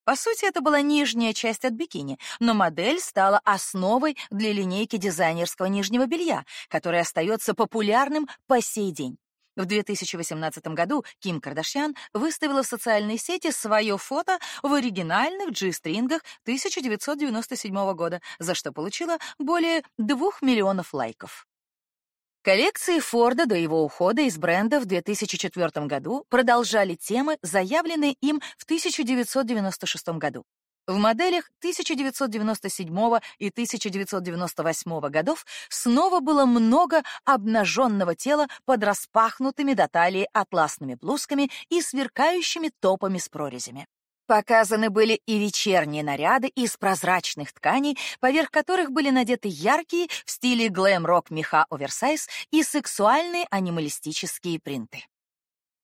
По сути, это была нижняя часть от бикини, но модель стала основой для линейки дизайнерского нижнего белья, которая остается популярным по сей день. В 2018 году Ким Кардашьян выставила в социальной сети свое фото в оригинальных G-стрингах 1997 года, за что получила более 2 миллионов лайков. Коллекции Форда до его ухода из бренда в 2004 году продолжали темы, заявленные им в 1996 году. В моделях 1997 и 1998 годов снова было много обнаженного тела под распахнутыми до талии атласными блузками и сверкающими топами с прорезями. Показаны были и вечерние наряды из прозрачных тканей, поверх которых были надеты яркие в стиле глэм-рок меха оверсайз и сексуальные анималистические принты.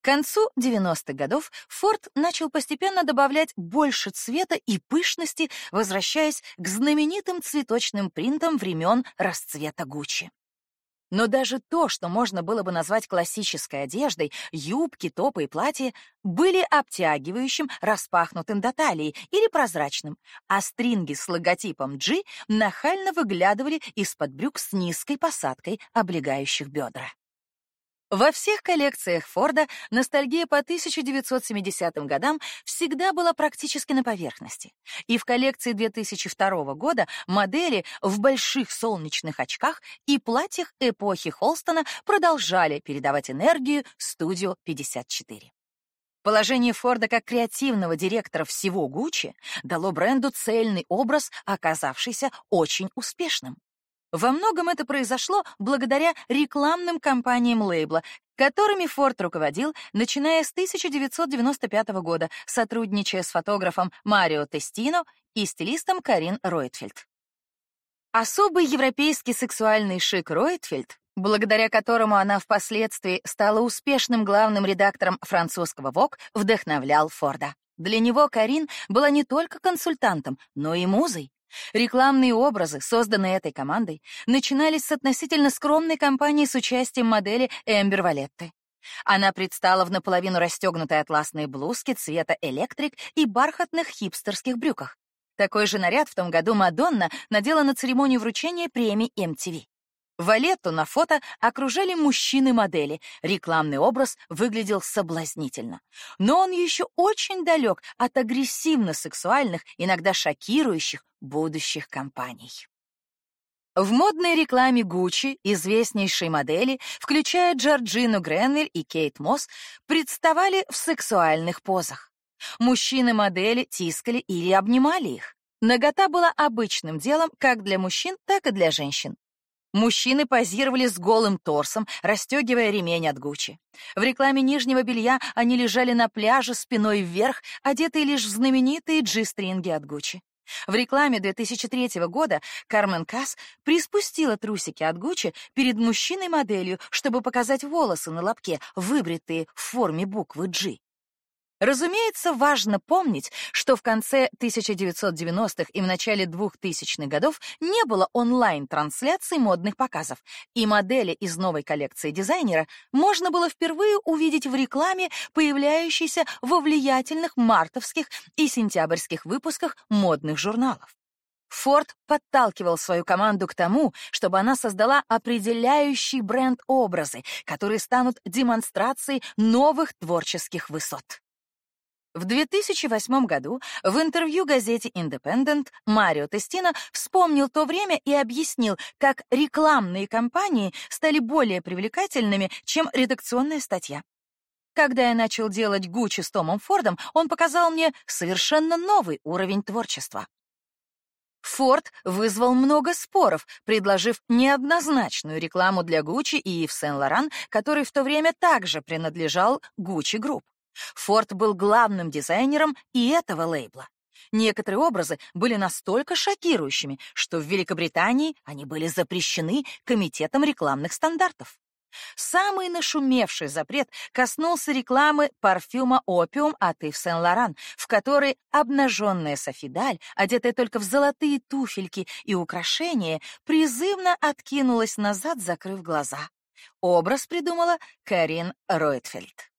К концу 90-х годов Форд начал постепенно добавлять больше цвета и пышности, возвращаясь к знаменитым цветочным принтам времен расцвета Гуччи. Но даже то, что можно было бы назвать классической одеждой, юбки, топы и платья, были обтягивающим, распахнутым до талии или прозрачным, а стринги с логотипом G нахально выглядывали из-под брюк с низкой посадкой, облегающих бедра. Во всех коллекциях Форда ностальгия по 1970 годам всегда была практически на поверхности. И в коллекции 2002 года модели в больших солнечных очках и платьях эпохи Холстона продолжали передавать энергию Studio 54. Положение Форда как креативного директора всего Гуччи дало бренду цельный образ, оказавшийся очень успешным. Во многом это произошло благодаря рекламным кампаниям лейбла, которыми Форд руководил, начиная с 1995 года, сотрудничая с фотографом Марио Тестино и стилистом Карин Ройтфельд. Особый европейский сексуальный шик Ройтфельд, благодаря которому она впоследствии стала успешным главным редактором французского Vogue, вдохновлял Форда. Для него Карин была не только консультантом, но и музой. Рекламные образы, созданные этой командой, начинались с относительно скромной кампании с участием модели Эмбер Валетты. Она предстала в наполовину расстегнутой атласной блузке цвета электрик и бархатных хипстерских брюках. Такой же наряд в том году Мадонна надела на церемонию вручения премии MTV. Валетту на фото окружали мужчины-модели. Рекламный образ выглядел соблазнительно. Но он еще очень далек от агрессивно-сексуальных, иногда шокирующих будущих компаний. В модной рекламе Gucci известнейшие модели, включая Джорджину Гренвиль и Кейт Мосс, представали в сексуальных позах. Мужчины-модели тискали или обнимали их. Нагота была обычным делом как для мужчин, так и для женщин. Мужчины позировали с голым торсом, расстегивая ремень от Гуччи. В рекламе нижнего белья они лежали на пляже спиной вверх, одетые лишь в знаменитые джи-стринги от Гуччи. В рекламе 2003 года Кармен Касс приспустила трусики от Гуччи перед мужчиной-моделью, чтобы показать волосы на лобке, выбритые в форме буквы «G». Разумеется, важно помнить, что в конце 1990-х и в начале 2000-х годов не было онлайн-трансляций модных показов, и модели из новой коллекции дизайнера можно было впервые увидеть в рекламе, появляющейся во влиятельных мартовских и сентябрьских выпусках модных журналов. Форд подталкивал свою команду к тому, чтобы она создала определяющий бренд-образы, которые станут демонстрацией новых творческих высот. В 2008 году в интервью газете Independent Марио Тестино вспомнил то время и объяснил, как рекламные кампании стали более привлекательными, чем редакционная статья. Когда я начал делать Гуччи с Томом Фордом, он показал мне совершенно новый уровень творчества. Форд вызвал много споров, предложив неоднозначную рекламу для Гуччи и Yves Saint Laurent, который в то время также принадлежал Gucci Group. Форд был главным дизайнером и этого лейбла. Некоторые образы были настолько шокирующими, что в Великобритании они были запрещены Комитетом рекламных стандартов. Самый нашумевший запрет коснулся рекламы парфюма «Опиум» от Ив Сен-Лоран, в которой обнаженная Софидаль, одетая только в золотые туфельки и украшения, призывно откинулась назад, закрыв глаза. Образ придумала Карин Ройтфельд.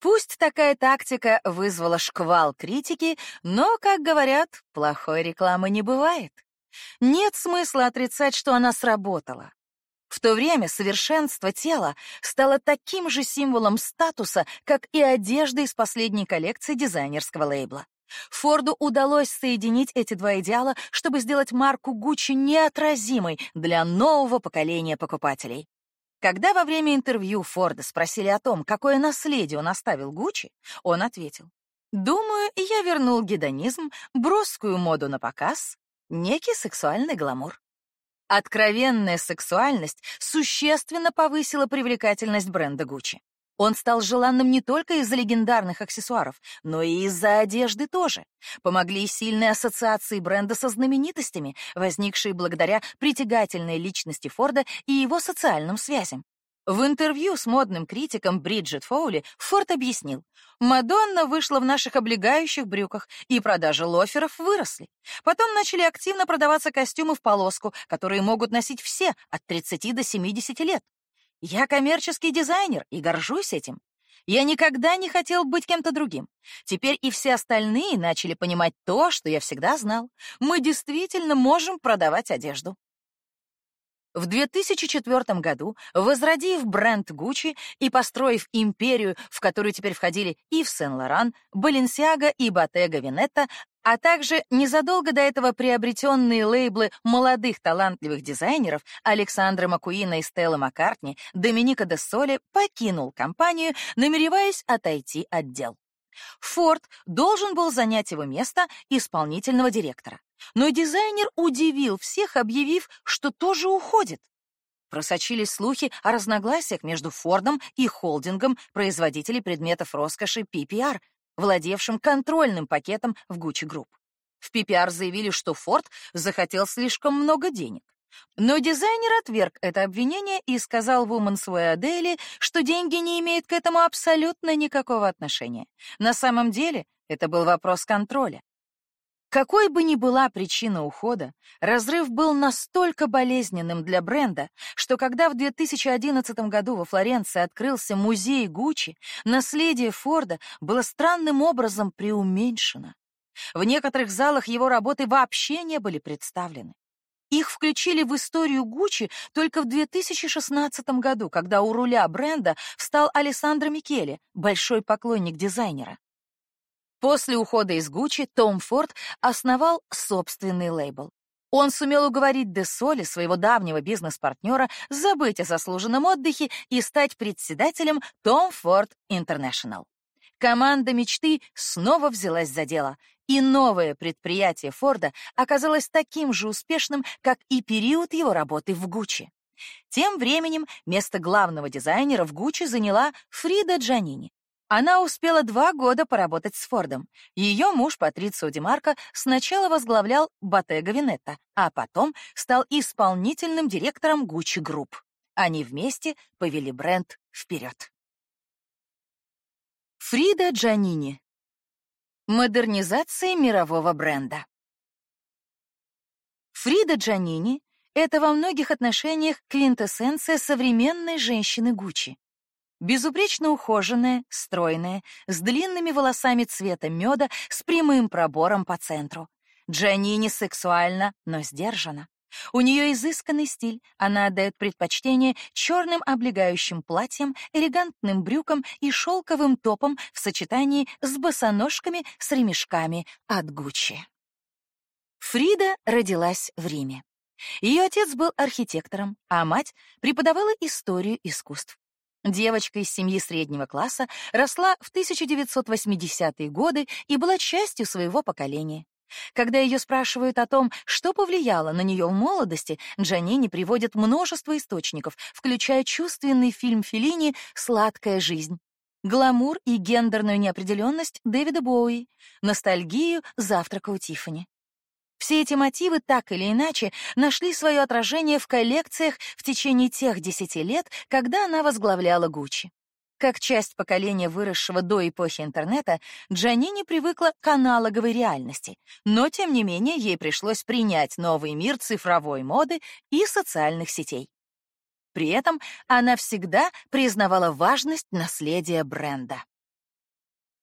Пусть такая тактика вызвала шквал критики, но, как говорят, плохой рекламы не бывает. Нет смысла отрицать, что она сработала. В то время совершенство тела стало таким же символом статуса, как и одежда из последней коллекции дизайнерского лейбла. Форду удалось соединить эти два идеала, чтобы сделать марку Гуччи неотразимой для нового поколения покупателей. Когда во время интервью Форда спросили о том, какое наследие он оставил Гуччи, он ответил, «Думаю, я вернул гедонизм, броскую моду на показ, некий сексуальный гламур». Откровенная сексуальность существенно повысила привлекательность бренда Гуччи. Он стал желанным не только из-за легендарных аксессуаров, но и из-за одежды тоже. Помогли сильные ассоциации бренда со знаменитостями, возникшие благодаря притягательной личности Форда и его социальным связям. В интервью с модным критиком Бриджит Фоули Форд объяснил, «Мадонна вышла в наших облегающих брюках, и продажи лоферов выросли. Потом начали активно продаваться костюмы в полоску, которые могут носить все от 30 до 70 лет. Я коммерческий дизайнер и горжусь этим. Я никогда не хотел быть кем-то другим. Теперь и все остальные начали понимать то, что я всегда знал. Мы действительно можем продавать одежду. В 2004 году, возродив бренд Gucci и построив империю, в которую теперь входили Ив Сен-Лоран, Баленсиага и Bottega Veneta, а также незадолго до этого приобретенные лейблы молодых талантливых дизайнеров Александра Макуина и Стелла Маккартни, Доминика де Соли покинул компанию, намереваясь отойти от дел. Форд должен был занять его место исполнительного директора. Но дизайнер удивил всех, объявив, что тоже уходит. Просочились слухи о разногласиях между Фордом и холдингом производителей предметов роскоши PPR, владевшим контрольным пакетом в Gucci Group. В PPR заявили, что Форд захотел слишком много денег. Но дизайнер отверг это обвинение и сказал Women's Wear Daily, что деньги не имеют к этому абсолютно никакого отношения. На самом деле это был вопрос контроля. Какой бы ни была причина ухода, разрыв был настолько болезненным для бренда, что когда в 2011 году во Флоренции открылся музей Гуччи, наследие Форда было странным образом преуменьшено. В некоторых залах его работы вообще не были представлены. Их включили в историю Гуччи только в 2016 году, когда у руля бренда встал Алессандро Микеле, большой поклонник дизайнера. После ухода из Гуччи Том Форд основал собственный лейбл. Он сумел уговорить Де Соли, своего давнего бизнес-партнера, забыть о заслуженном отдыхе и стать председателем Том Форд International. Команда мечты снова взялась за дело, и новое предприятие Форда оказалось таким же успешным, как и период его работы в Гуччи. Тем временем место главного дизайнера в Гуччи заняла Фрида Джанини. Она успела два года поработать с Фордом. Ее муж Патрицио Ди Марко сначала возглавлял Bottega Veneta, а потом стал исполнительным директором Gucci Group. Они вместе повели бренд вперед. Фрида Джанини. Модернизация мирового бренда. Фрида Джанини — это во многих отношениях квинтэссенция современной женщины Гуччи. Безупречно ухоженная, стройная, с длинными волосами цвета меда, с прямым пробором по центру. Джанини сексуальна, но сдержана. У нее изысканный стиль, она отдает предпочтение черным облегающим платьям, элегантным брюкам и шелковым топам в сочетании с босоножками с ремешками от Гуччи. Фрида родилась в Риме. Ее отец был архитектором, а мать преподавала историю искусств. Девочка из семьи среднего класса росла в 1980-е годы и была частью своего поколения. Когда ее спрашивают о том, что повлияло на нее в молодости, Джанини приводит множество источников, включая чувственный фильм Феллини «Сладкая жизнь», гламур и гендерную неопределенность Дэвида Боуи, ностальгию завтрака у Тиффани. Все эти мотивы так или иначе нашли свое отражение в коллекциях в течение тех десяти лет, когда она возглавляла Гуччи. Как часть поколения, выросшего до эпохи интернета, Джанини привыкла к аналоговой реальности, но, тем не менее, ей пришлось принять новый мир цифровой моды и социальных сетей. При этом она всегда признавала важность наследия бренда.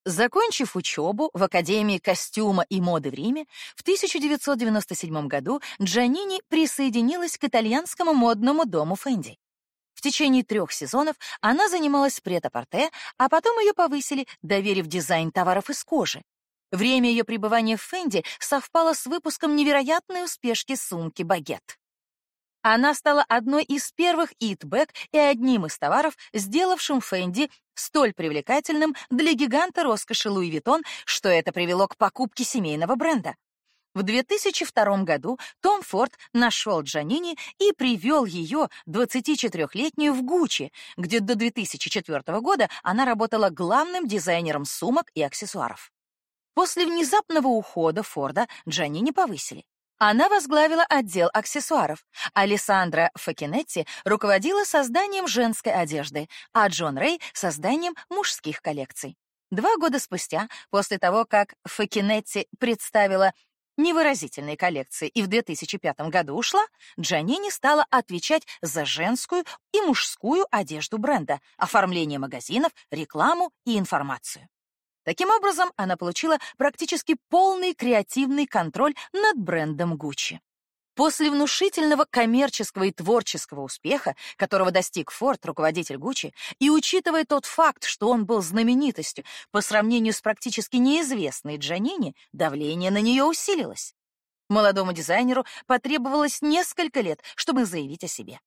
Закончив учебу в Академии костюма и моды в Риме, в 1997 году Джанини присоединилась к итальянскому модному дому Fendi. В течение трех сезонов она занималась прет-а-порте, а потом ее повысили, доверив дизайн товаров из кожи. Время ее пребывания в Fendi совпало с выпуском невероятно успешной сумки «Багет». Она стала одной из первых it-bag и одним из товаров, сделавшим Fendi столь привлекательным для гиганта роскоши Louis Vuitton, что это привело к покупке семейного бренда. В 2002 году Том Форд нашел Джанини и привел ее, 24-летнюю, в Гуччи, где до 2004 года она работала главным дизайнером сумок и аксессуаров. После внезапного ухода Форда Джанини повысили. Она возглавила отдел аксессуаров. Алессандра Факинетти руководила созданием женской одежды, а Джон Рэй — созданием мужских коллекций. Два года спустя, после того, как Факинетти представила невыразительной коллекции и в 2005 году ушла, Джанини стала отвечать за женскую и мужскую одежду бренда, оформление магазинов, рекламу и информацию. Таким образом, она получила практически полный креативный контроль над брендом Gucci. После внушительного коммерческого и творческого успеха, которого достиг Форд, руководитель Гуччи, и учитывая тот факт, что он был знаменитостью по сравнению с практически неизвестной Джанини, давление на нее усилилось. Молодому дизайнеру потребовалось несколько лет, чтобы заявить о себе.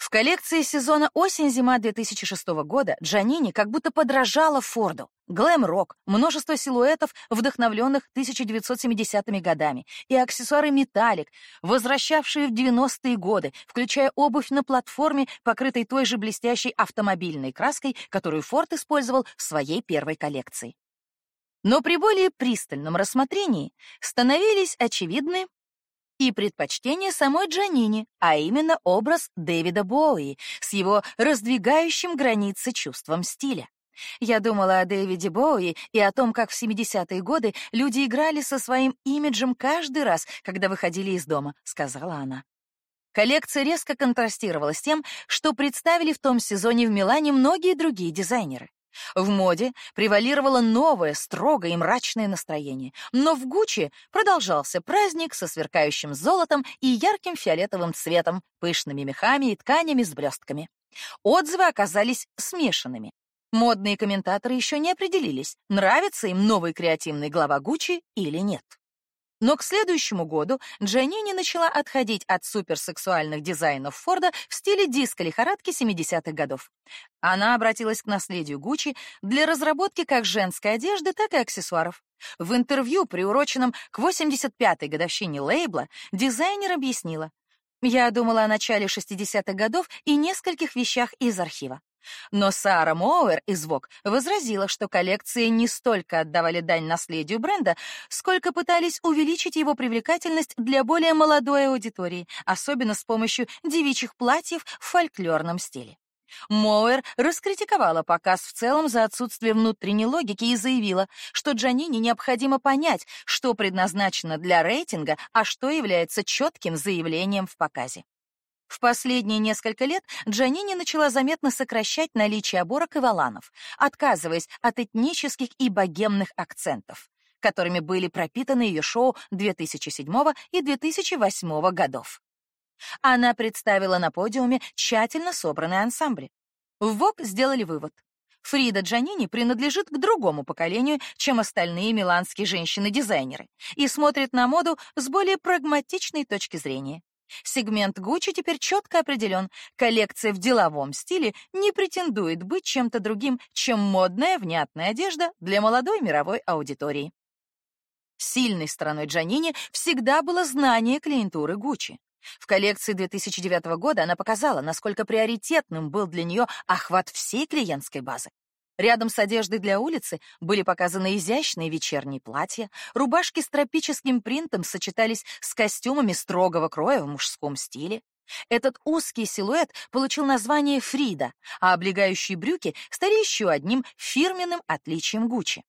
В коллекции сезона осень-зима 2006 года Джанини как будто подражала Форду. Глэм-рок, множество силуэтов, вдохновленных 1970-ми годами, и аксессуары металлик, возвращавшие в 90-е годы, включая обувь на платформе, покрытой той же блестящей автомобильной краской, которую Форд использовал в своей первой коллекции. Но при более пристальном рассмотрении становились очевидны и предпочтение самой Джанини, а именно образ Дэвида Боуи с его раздвигающим границы чувством стиля. Я думала о Дэвиде Боуи и о том, как в 70-е годы люди играли со своим имиджем каждый раз, когда выходили из дома, сказала она. Коллекция резко контрастировала с тем, что представили в том сезоне в Милане многие другие дизайнеры. В моде превалировало новое, строгое и мрачное настроение, но в Гуччи продолжался праздник со сверкающим золотом и ярким фиолетовым цветом, пышными мехами и тканями с блестками. Отзывы оказались смешанными. Модные комментаторы еще не определились, нравится им новый креативный глава Гуччи или нет. Но к следующему году Джанини начала отходить от суперсексуальных дизайнов Форда в стиле диско-лихорадки 70-х годов. Она обратилась к наследию Гуччи для разработки как женской одежды, так и аксессуаров. В интервью, приуроченном к 85-й годовщине лейбла, дизайнер объяснила, «Я думала о начале 60-х годов и нескольких вещах из архива. Но Сара Моуэр из Vogue возразила, что коллекции не столько отдавали дань наследию бренда, сколько пытались увеличить его привлекательность для более молодой аудитории, особенно с помощью девичьих платьев в фольклорном стиле. Моуэр раскритиковала показ в целом за отсутствие внутренней логики и заявила, что Джанини необходимо понять, что предназначено для рейтинга, а что является четким заявлением в показе. В последние несколько лет Джанини начала заметно сокращать наличие оборок и валанов, отказываясь от этнических и богемных акцентов, которыми были пропитаны ее шоу 2007 и 2008 годов. Она представила на подиуме тщательно собранный ансамбль. В ВОК сделали вывод. Фрида Джанини принадлежит к другому поколению, чем остальные миланские женщины-дизайнеры, и смотрит на моду с более прагматичной точки зрения. Сегмент Гуччи теперь четко определен. Коллекция в деловом стиле не претендует быть чем-то другим, чем модная, внятная одежда для молодой мировой аудитории. Сильной стороной Джанини всегда было знание клиентуры Гуччи. В коллекции 2009 года она показала, насколько приоритетным был для нее охват всей клиентской базы. Рядом с одеждой для улицы были показаны изящные вечерние платья, рубашки с тропическим принтом сочетались с костюмами строгого кроя в мужском стиле. Этот узкий силуэт получил название Фрида, а облегающие брюки стали еще одним фирменным отличием Гуччи.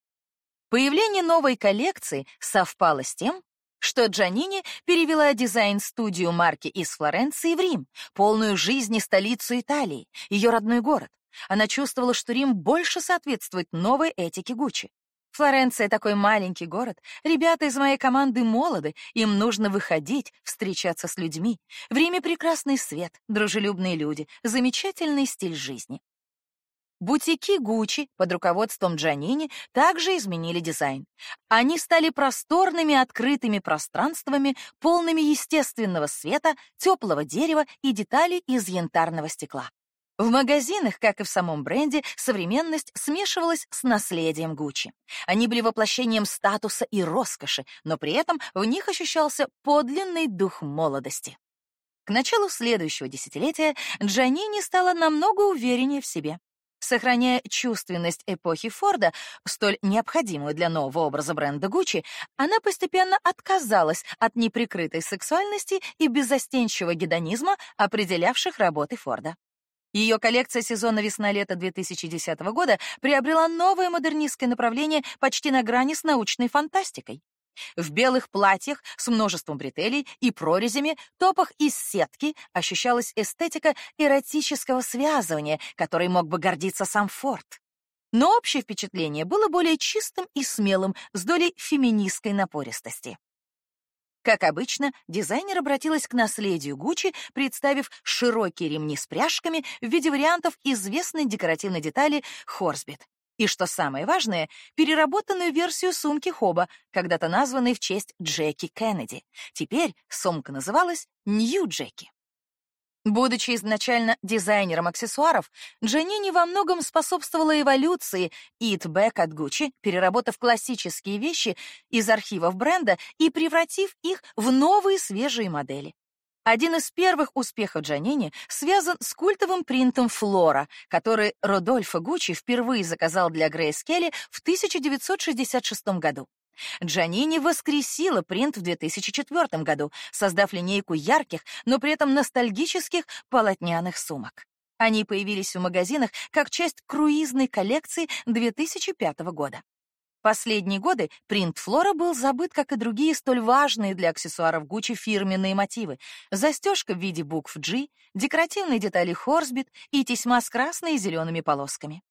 Появление новой коллекции совпало с тем, что Джанини перевела дизайн-студию марки из Флоренции в Рим, полную жизни столицу Италии, ее родной город. Она чувствовала, что Рим больше соответствует новой этике Гуччи. Флоренция — такой маленький город. Ребята из моей команды молоды, им нужно выходить, встречаться с людьми. В Риме прекрасный свет, дружелюбные люди, замечательный стиль жизни. Бутики Гуччи под руководством Джанини также изменили дизайн. Они стали просторными открытыми пространствами, полными естественного света, теплого дерева и деталей из янтарного стекла. В магазинах, как и в самом бренде, современность смешивалась с наследием Гуччи. Они были воплощением статуса и роскоши, но при этом в них ощущался подлинный дух молодости. К началу следующего десятилетия Джанини стала намного увереннее в себе. Сохраняя чувственность эпохи Форда, столь необходимую для нового образа бренда Гуччи, она постепенно отказалась от неприкрытой сексуальности и беззастенчивого гедонизма, определявших работы Форда. Ее коллекция сезона весна-лето 2010 года приобрела новое модернистское направление почти на грани с научной фантастикой. В белых платьях с множеством бретелей и прорезями, топах из сетки ощущалась эстетика эротического связывания, которой мог бы гордиться сам Форд. Но общее впечатление было более чистым и смелым, с долей феминистской напористости. Как обычно, дизайнер обратилась к наследию Гуччи, представив широкие ремни с пряжками в виде вариантов известной декоративной детали Хорсбит. И, что самое важное, переработанную версию сумки Хоба, когда-то названной в честь Джеки Кеннеди. Теперь сумка называлась Нью Джеки. Будучи изначально дизайнером аксессуаров, Джанини во многом способствовала эволюции Back от Gucci, переработав классические вещи из архивов бренда и превратив их в новые свежие модели. Один из первых успехов Джанини связан с культовым принтом Флора, который Родольфо Гуччи впервые заказал для Грейс Келли в 1966 году. Джанини воскресила принт в 2004 году, создав линейку ярких, но при этом ностальгических полотняных сумок. Они появились в магазинах как часть круизной коллекции 2005 года. Последние годы принт Флора был забыт, как и другие столь важные для аксессуаров Гуччи фирменные мотивы. Застежка в виде букв G, декоративные детали Хорсбит и тесьма с красной и зелеными полосками.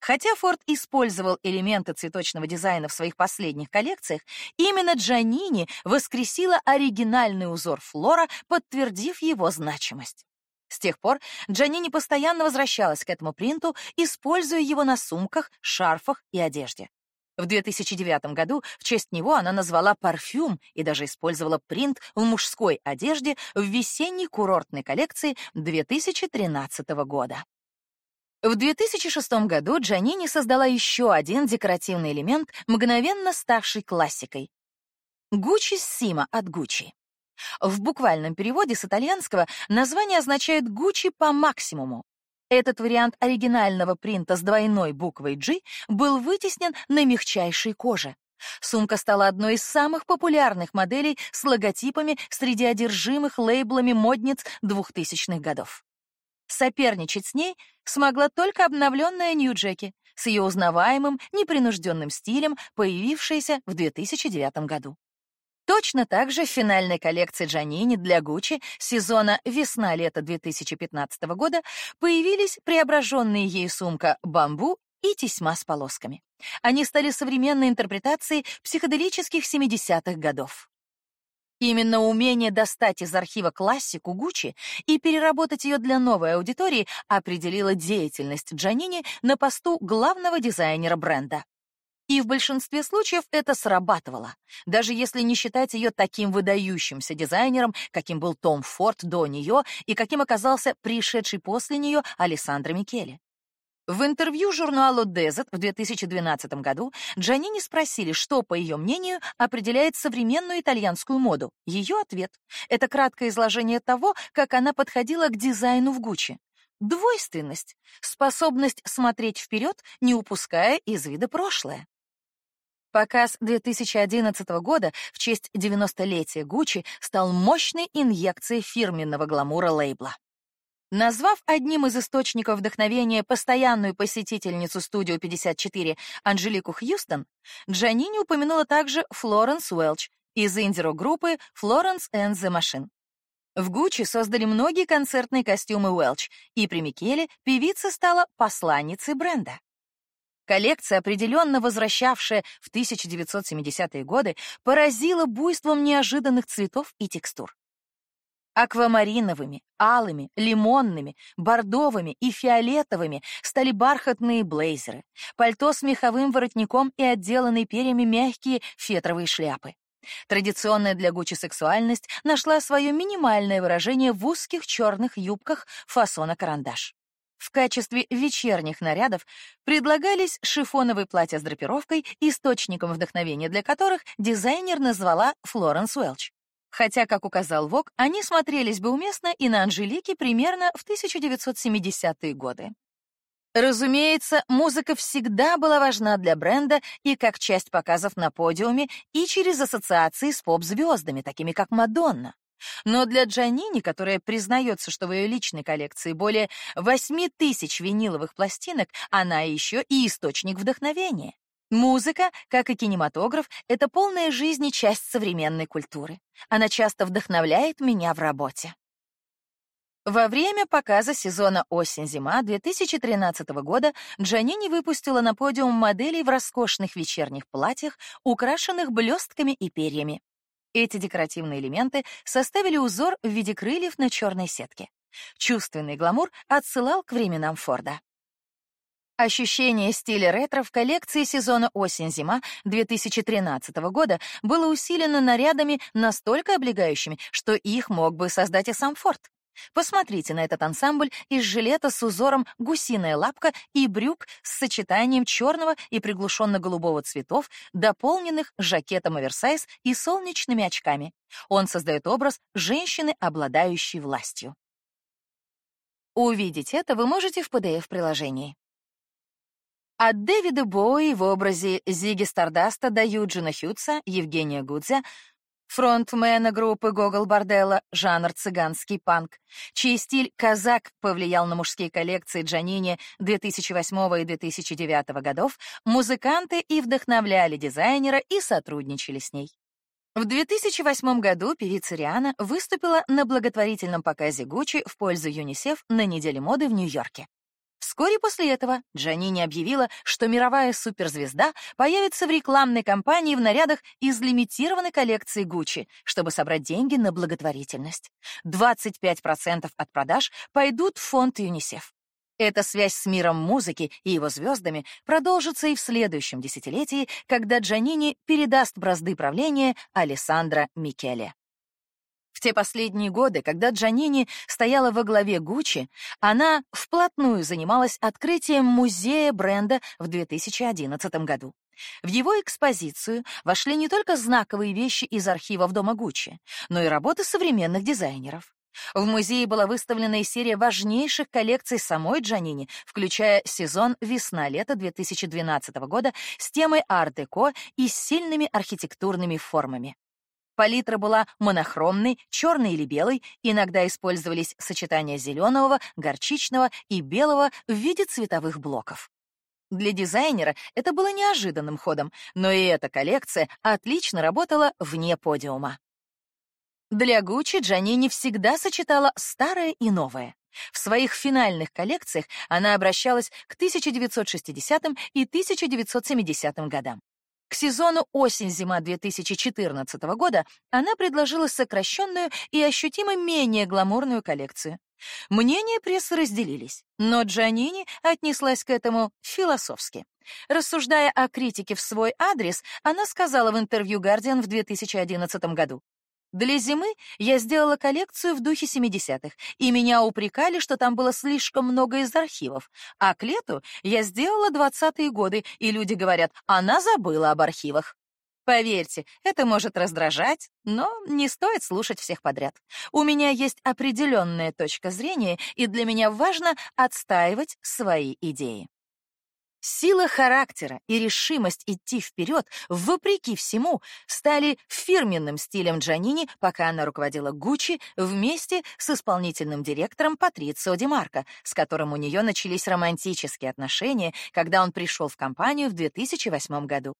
Хотя Форд использовал элементы цветочного дизайна в своих последних коллекциях, именно Джанини воскресила оригинальный узор Флора, подтвердив его значимость. С тех пор Джанини постоянно возвращалась к этому принту, используя его на сумках, шарфах и одежде. В 2009 году в честь него она назвала парфюм и даже использовала принт в мужской одежде в весенней курортной коллекции 2013 года. В 2006 году Джанини создала еще один декоративный элемент, мгновенно ставший классикой — Гуччи Сима от Гуччи. В буквальном переводе с итальянского название означает «Гуччи по максимуму», этот вариант оригинального принта с двойной буквой G был вытеснен на мягчайшей коже. Сумка стала одной из самых популярных моделей с логотипами среди одержимых лейблами модниц 2000-х годов. Соперничать с ней смогла только обновленная Нью-Джеки с ее узнаваемым, непринужденным стилем, появившаяся в 2009 году. Точно так же в финальной коллекции Джанини для Гуччи сезона весна-лето 2015 года появились преображенные ей сумка «Бамбу» и тесьма с полосками. Они стали современной интерпретацией психоделических 70-х годов. Именно умение достать из архива классику Гуччи и переработать ее для новой аудитории определило деятельность Джанини на посту главного дизайнера бренда. И в большинстве случаев это срабатывало, даже если не считать ее таким выдающимся дизайнером, каким был Том Форд до нее и каким оказался пришедший после нее Алессандро Микеле. В интервью журналу Desert в 2012 году Джанини спросили, что, по ее мнению, определяет современную итальянскую моду. Ее ответ — это краткое изложение того, как она подходила к дизайну в Гуччи. Двойственность — способность смотреть вперед, не упуская из вида прошлое. Показ 2011 года в честь 90-летия Гуччи стал мощной инъекцией фирменного гламура лейбла. Назвав одним из источников вдохновения постоянную посетительницу студию 54 Анжелику Хьюстон, Джанини упомянула также Флоренс Уэлч из инди-группы Florence and the Machine. В Гуччи создали многие концертные костюмы Уэлч, и при Микеле певица стала посланницей бренда. Коллекция, определенно возвращавшая в 1970-е годы, поразила буйством неожиданных цветов и текстур. Аквамариновыми, алыми, лимонными, бордовыми и фиолетовыми стали бархатные блейзеры, пальто с меховым воротником и отделанные перьями мягкие фетровые шляпы. Традиционная для Гуччи сексуальность нашла свое минимальное выражение в узких черных юбках фасона карандаш. В качестве вечерних нарядов предлагались шифоновые платья с драпировкой, источником вдохновения для которых дизайнер назвала Флоренс Уэлч. Хотя, как указал Вог, они смотрелись бы уместно и на Анжелике примерно в 1970-е годы. Разумеется, музыка всегда была важна для бренда и как часть показов на подиуме, и через ассоциации с поп-звездами, такими как Мадонна. Но для Джанини, которая признается, что в ее личной коллекции более 8 тысяч виниловых пластинок, она еще и источник вдохновения. Музыка, как и кинематограф, это полная жизнь и часть современной культуры. Она часто вдохновляет меня в работе. Во время показа сезона «Осень-зима» 2013 года Джанини выпустила на подиум моделей в роскошных вечерних платьях, украшенных блестками и перьями. Эти декоративные элементы составили узор в виде крыльев на черной сетке. Чувственный гламур отсылал к временам Форда. Ощущение стиля ретро в коллекции сезона осень-зима 2013 года было усилено нарядами настолько облегающими, что их мог бы создать и сам Форд. Посмотрите на этот ансамбль из жилета с узором гусиная лапка и брюк с сочетанием черного и приглушенно-голубого цветов, дополненных жакетом оверсайз и солнечными очками. Он создает образ женщины, обладающей властью. Увидеть это вы можете в PDF-приложении. От Дэвида Боуи в образе Зиги Стардаста до Юджина Хьюца, Евгения Гудзя фронтмена группы Гогол Борделла, жанр цыганский панк, чей стиль «казак» повлиял на мужские коллекции Джанини 2008 и 2009 годов, музыканты и вдохновляли дизайнера и сотрудничали с ней. В 2008 году певица Риана выступила на благотворительном показе Гуччи в пользу ЮНИСЕФ на неделе моды в Нью-Йорке. Вскоре после этого Джанини объявила, что мировая суперзвезда появится в рекламной кампании в нарядах из лимитированной коллекции Gucci, чтобы собрать деньги на благотворительность. 25% от продаж пойдут в фонд ЮНИСЕФ. Эта связь с миром музыки и его звездами продолжится и в следующем десятилетии, когда Джанини передаст бразды правления Алессандро Микеле. В те последние годы, когда Джанини стояла во главе Гуччи, она вплотную занималась открытием музея бренда в 2011 году. В его экспозицию вошли не только знаковые вещи из архивов дома Гуччи, но и работы современных дизайнеров. В музее была выставлена и серия важнейших коллекций самой Джанини, включая сезон весна-лето 2012 года с темой арт-деко и сильными архитектурными формами. Палитра была монохромной, черной или белой, иногда использовались сочетания зеленого, горчичного и белого в виде цветовых блоков. Для дизайнера это было неожиданным ходом, но и эта коллекция отлично работала вне подиума. Для Гуччи Джанини всегда сочетала старое и новое. В своих финальных коллекциях она обращалась к 1960 и 1970 годам. К сезону осень-зима 2014 года она предложила сокращенную и ощутимо менее гламурную коллекцию. Мнения прессы разделились, но Джанини отнеслась к этому философски. Рассуждая о критике в свой адрес, она сказала в интервью Guardian в 2011 году, для зимы я сделала коллекцию в духе 70-х, и меня упрекали, что там было слишком много из архивов. А к лету я сделала 20-е годы, и люди говорят, она забыла об архивах. Поверьте, это может раздражать, но не стоит слушать всех подряд. У меня есть определенная точка зрения, и для меня важно отстаивать свои идеи. Сила характера и решимость идти вперед, вопреки всему, стали фирменным стилем Джанини, пока она руководила Гуччи вместе с исполнительным директором Патрицио Ди Марко, с которым у нее начались романтические отношения, когда он пришел в компанию в 2008 году.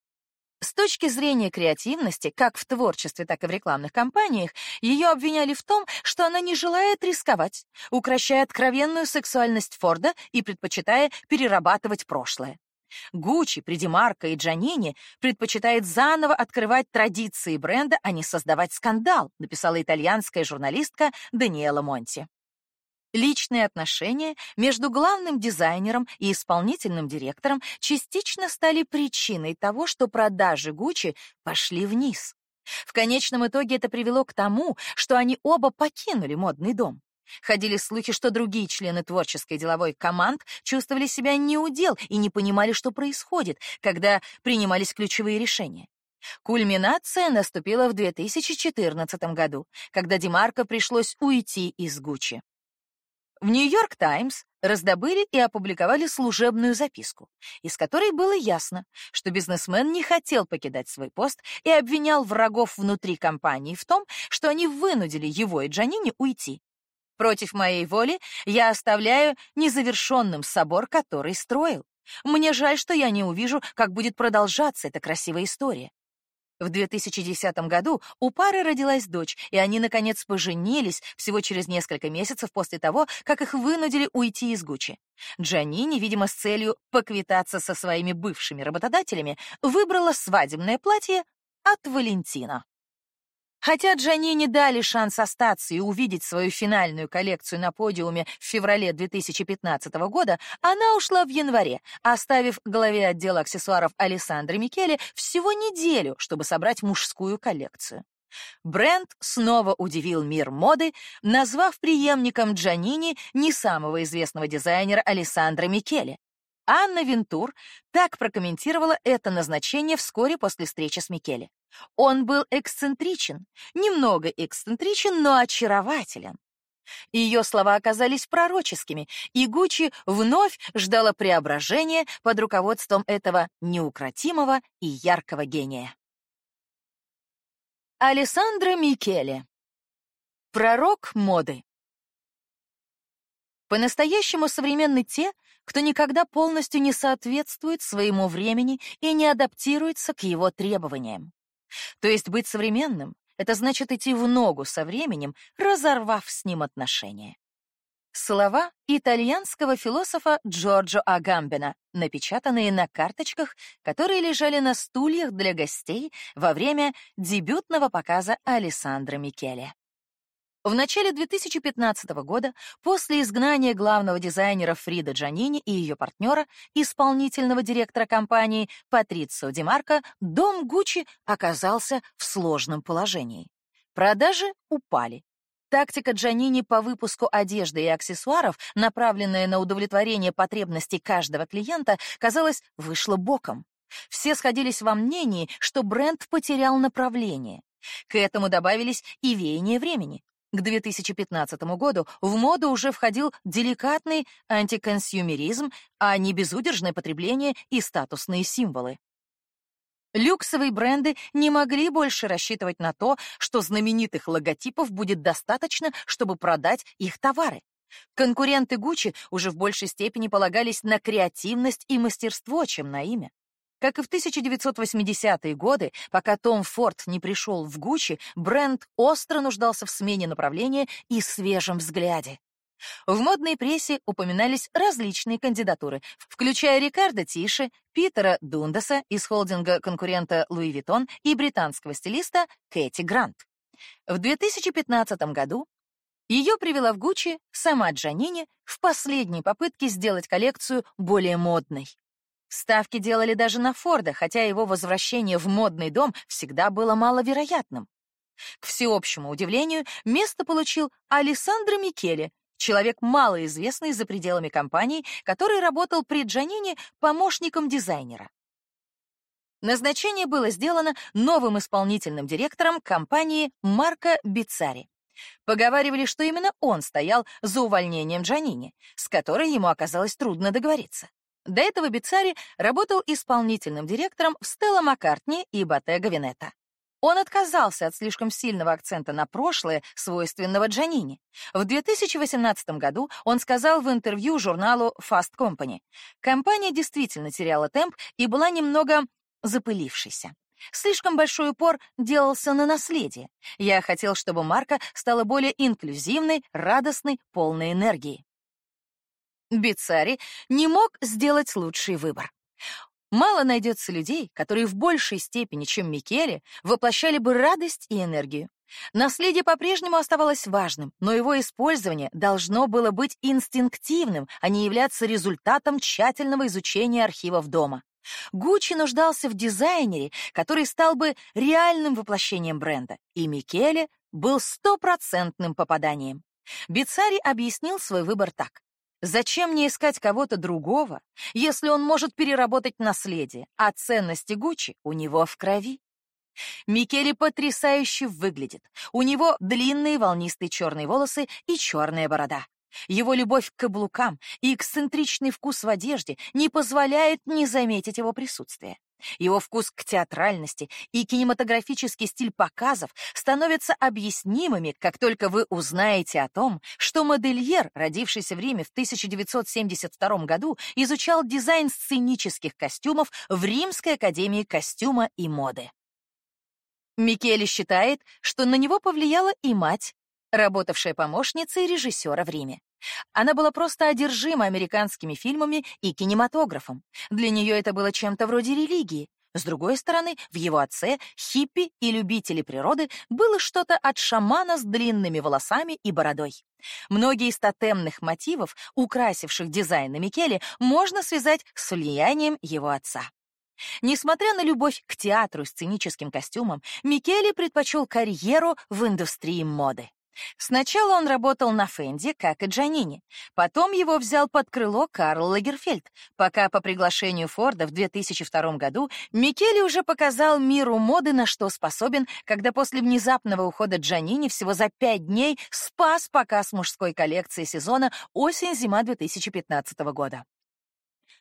Точки зрения креативности, как в творчестве, так и в рекламных кампаниях, ее обвиняли в том, что она не желает рисковать, укращая откровенную сексуальность Форда и предпочитая перерабатывать прошлое. Гуччи, Придимарко и Джанини предпочитает заново открывать традиции бренда, а не создавать скандал, написала итальянская журналистка Даниэла Монти. Личные отношения между главным дизайнером и исполнительным директором частично стали причиной того, что продажи Гуччи пошли вниз. В конечном итоге это привело к тому, что они оба покинули модный дом. Ходили слухи, что другие члены творческой деловой команд чувствовали себя неудел и не понимали, что происходит, когда принимались ключевые решения. Кульминация наступила в 2014 году, когда Демарко пришлось уйти из Гуччи. В «Нью-Йорк Таймс» раздобыли и опубликовали служебную записку, из которой было ясно, что бизнесмен не хотел покидать свой пост и обвинял врагов внутри компании в том, что они вынудили его и Джанини уйти. Против моей воли я оставляю незавершенным собор, который строил. Мне жаль, что я не увижу, как будет продолжаться эта красивая история. В 2010 году у пары родилась дочь, и они, наконец, поженились всего через несколько месяцев после того, как их вынудили уйти из Гуччи. Джанини, видимо, с целью поквитаться со своими бывшими работодателями, выбрала свадебное платье от Валентина. Хотя Джанни не дали шанс остаться и увидеть свою финальную коллекцию на подиуме в феврале 2015 года, она ушла в январе, оставив главе отдела аксессуаров Александре Микеле всего неделю, чтобы собрать мужскую коллекцию. Бренд снова удивил мир моды, назвав преемником Джанини не самого известного дизайнера Александра Микеле. Анна Вентур так прокомментировала это назначение вскоре после встречи с Микеле. Он был эксцентричен, немного эксцентричен, но очарователен. Ее слова оказались пророческими, и Гуччи вновь ждала преображения под руководством этого неукротимого и яркого гения. Алессандро Микеле. Пророк моды. По-настоящему современны те, кто никогда полностью не соответствует своему времени и не адаптируется к его требованиям. То есть быть современным — это значит идти в ногу со временем, разорвав с ним отношения. Слова итальянского философа Джорджо Агамбена, напечатанные на карточках, которые лежали на стульях для гостей во время дебютного показа Алессандро Микеле. В начале 2015 года, после изгнания главного дизайнера Фрида Джанини и ее партнера, исполнительного директора компании Патрицио Ди Марко, дом Гуччи оказался в сложном положении. Продажи упали. Тактика Джанини по выпуску одежды и аксессуаров, направленная на удовлетворение потребностей каждого клиента, казалось, вышла боком. Все сходились во мнении, что бренд потерял направление. К этому добавились и веяния времени. К 2015 году в моду уже входил деликатный антиконсюмеризм, а не безудержное потребление и статусные символы. Люксовые бренды не могли больше рассчитывать на то, что знаменитых логотипов будет достаточно, чтобы продать их товары. Конкуренты Гуччи уже в большей степени полагались на креативность и мастерство, чем на имя. Как и в 1980-е годы, пока Том Форд не пришел в Гуччи, бренд остро нуждался в смене направления и свежем взгляде. В модной прессе упоминались различные кандидатуры, включая Риккардо Тиши, Питера Дундаса из холдинга конкурента Louis Vuitton и британского стилиста Кэти Грант. В 2015 году ее привела в Гуччи сама Джанини в последней попытке сделать коллекцию более модной. Ставки делали даже на Форда, хотя его возвращение в модный дом всегда было маловероятным. К всеобщему удивлению, место получил Алессандро Микеле, человек малоизвестный за пределами компании, который работал при Джанине помощником дизайнера. Назначение было сделано новым исполнительным директором компании Марко Бицари. Поговаривали, что именно он стоял за увольнением Джанини, с которой ему оказалось трудно договориться. До этого Бицари работал исполнительным директором в Стелла Маккартни и Боттега Венета. Он отказался от слишком сильного акцента на прошлое, свойственного Джанини. В 2018 году он сказал в интервью журналу Fast Company, компания действительно теряла темп и была немного запылившейся. Слишком большой упор делался на наследие. Я хотел, чтобы марка стала более инклюзивной, радостной, полной энергии. Бицари не мог сделать лучший выбор. Мало найдется людей, которые в большей степени, чем Микеле, воплощали бы радость и энергию. Наследие по-прежнему оставалось важным, но его использование должно было быть инстинктивным, а не являться результатом тщательного изучения архивов дома. Гуччи нуждался в дизайнере, который стал бы реальным воплощением бренда, и Микеле был стопроцентным попаданием. Бицари объяснил свой выбор так. Зачем мне искать кого-то другого, если он может переработать наследие, а ценности Гуччи у него в крови? Микеле потрясающе выглядит. У него длинные волнистые черные волосы и черная борода. Его любовь к каблукам и эксцентричный вкус в одежде не позволяет не заметить его присутствие. Его вкус к театральности и кинематографический стиль показов становятся объяснимыми, как только вы узнаете о том, что модельер, родившийся в Риме в 1972 году, изучал дизайн сценических костюмов в Римской академии костюма и моды. Микеле считает, что на него повлияла и мать, работавшая помощницей режиссера в Риме. Она была просто одержима американскими фильмами и кинематографом. Для нее это было чем-то вроде религии. С другой стороны, в его отце, хиппи и любители природы, было что-то от шамана с длинными волосами и бородой. Многие из тотемных мотивов, украсивших дизайн Микеле, можно связать с влиянием его отца. Несмотря на любовь к театру и сценическим костюмам, Микеле предпочел карьеру в индустрии моды. Сначала он работал на Фенди, как и Джанини. Потом его взял под крыло Карл Лагерфельд, пока по приглашению Форда в 2002 году Микеле уже показал миру моды, на что способен, когда после внезапного ухода Джанини всего за пять дней спас показ мужской коллекции сезона осень-зима 2015 года.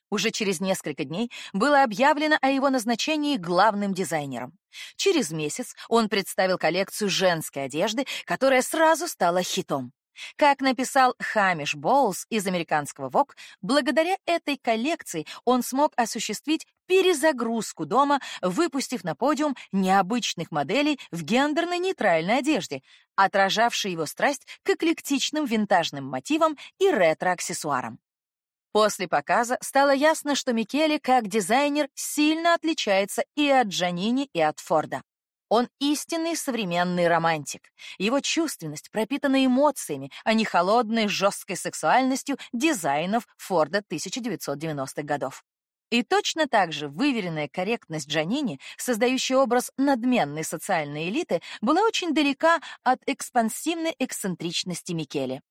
Уже через несколько дней было объявлено о его назначении главным дизайнером. Через месяц он представил коллекцию женской одежды, которая сразу стала хитом. Как написал Хамиш Боулс из американского Vogue, благодаря этой коллекции он смог осуществить перезагрузку дома, выпустив на подиум необычных моделей в гендерно-нейтральной одежде, отражавшей его страсть к эклектичным винтажным мотивам и ретро-аксессуарам. После показа стало ясно, что Микеле, как дизайнер, сильно отличается и от Джанини, и от Форда. Он истинный современный романтик. Его чувственность пропитана эмоциями, а не холодной, жесткой сексуальностью дизайнов Форда 1990-х годов. И точно так же выверенная корректность Джанини, создающая образ надменной социальной элиты, была очень далека от экспансивной эксцентричности Микеле.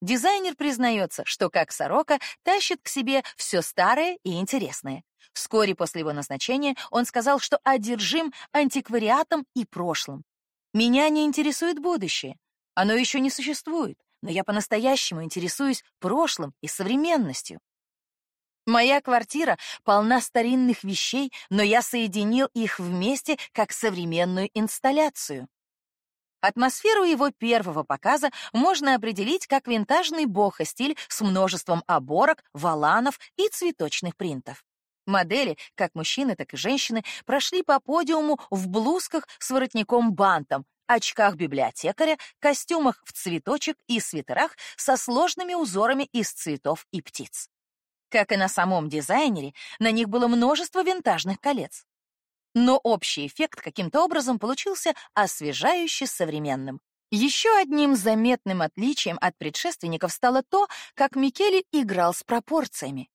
Дизайнер признается, что как сорока тащит к себе все старое и интересное. Вскоре после его назначения он сказал, что одержим антиквариатом и прошлым. «Меня не интересует будущее. Оно еще не существует, но я по-настоящему интересуюсь прошлым и современностью». Моя квартира полна старинных вещей, но я соединил их вместе как современную инсталляцию. Атмосферу его первого показа можно определить как винтажный бохо-стиль с множеством оборок, валанов и цветочных принтов. Модели, как мужчины, так и женщины, прошли по подиуму в блузках с воротником-бантом, очках библиотекаря, костюмах в цветочек и свитерах со сложными узорами из цветов и птиц. Как и на самом дизайнере, на них было множество винтажных колец. Но общий эффект каким-то образом получился освежающе современным. Еще одним заметным отличием от предшественников стало то, как Микеле играл с пропорциями.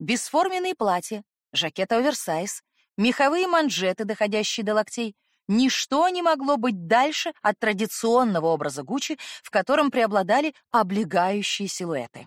Бесформенные платья, жакет оверсайз, меховые манжеты, доходящие до локтей — ничто не могло быть дальше от традиционного образа Гуччи, в котором преобладали облегающие силуэты.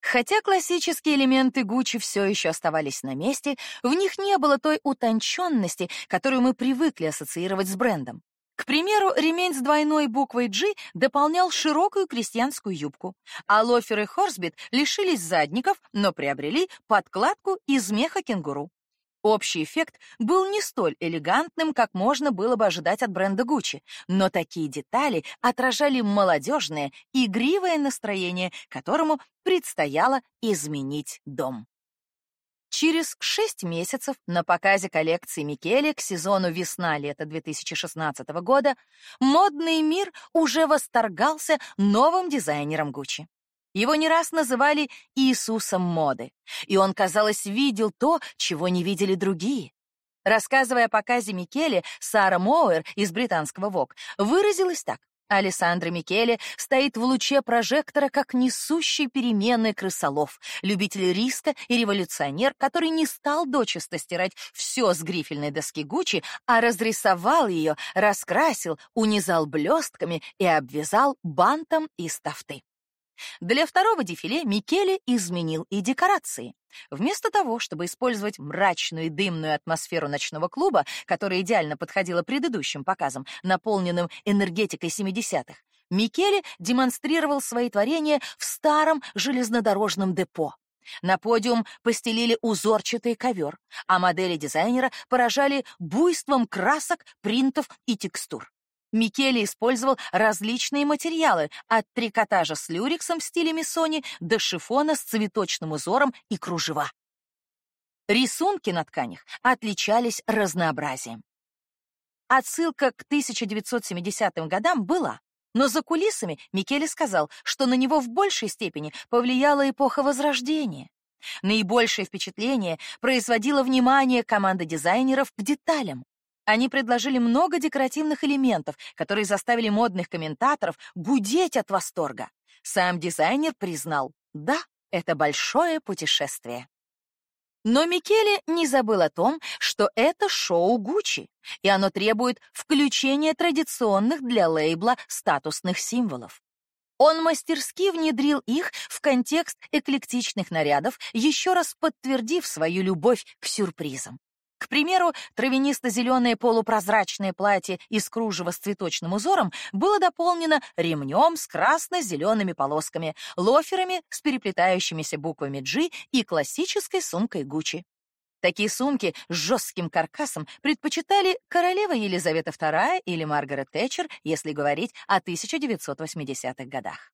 Хотя классические элементы Гуччи все еще оставались на месте, в них не было той утонченности, которую мы привыкли ассоциировать с брендом. К примеру, ремень с двойной буквой G дополнял широкую крестьянскую юбку, а лоферы Хорсбит лишились задников, но приобрели подкладку из меха кенгуру. Общий эффект был не столь элегантным, как можно было бы ожидать от бренда Gucci, но такие детали отражали молодежное, игривое настроение, которому предстояло изменить дом. Через шесть месяцев на показе коллекции Микеле к сезону весна-лето 2016 года модный мир уже восторгался новым дизайнером Гуччи. Его не раз называли Иисусом моды, и он, казалось, видел то, чего не видели другие. Рассказывая о показе Микеле, Сара Моуэр из британского ВОК выразилась так. Алессандро Микеле стоит в луче прожектора как несущий перемены крысолов, любитель риска и революционер, который не стал дочисто стирать все с грифельной доски Гуччи, а разрисовал ее, раскрасил, унизал блестками и обвязал бантом из тафты. Для второго дефиле Микеле изменил и декорации. Вместо того, чтобы использовать мрачную и дымную атмосферу ночного клуба, которая идеально подходила предыдущим показам, наполненным энергетикой 70-х, Микеле демонстрировал свои творения в старом железнодорожном депо. На подиум постелили узорчатый ковер, а модели дизайнера поражали буйством красок, принтов и текстур. Микеле использовал различные материалы, от трикотажа с люрексом в стиле Миссони до шифона с цветочным узором и кружева. Рисунки на тканях отличались разнообразием. Отсылка к 1970 годам была, но за кулисами Микеле сказал, что на него в большей степени повлияла эпоха Возрождения. Наибольшее впечатление производило внимание команды дизайнеров к деталям. Они предложили много декоративных элементов, которые заставили модных комментаторов гудеть от восторга. Сам дизайнер признал, да, это большое путешествие. Но Микеле не забыл о том, что это шоу Гуччи, и оно требует включения традиционных для лейбла статусных символов. Он мастерски внедрил их в контекст эклектичных нарядов, еще раз подтвердив свою любовь к сюрпризам. Примеру, травянисто-зеленое полупрозрачное платье из кружева с цветочным узором было дополнено ремнем с красно-зелеными полосками, лоферами с переплетающимися буквами G и классической сумкой Гуччи. Такие сумки с жестким каркасом предпочитали королева Елизавета II или Маргарет Тэтчер, если говорить о 1980-х годах.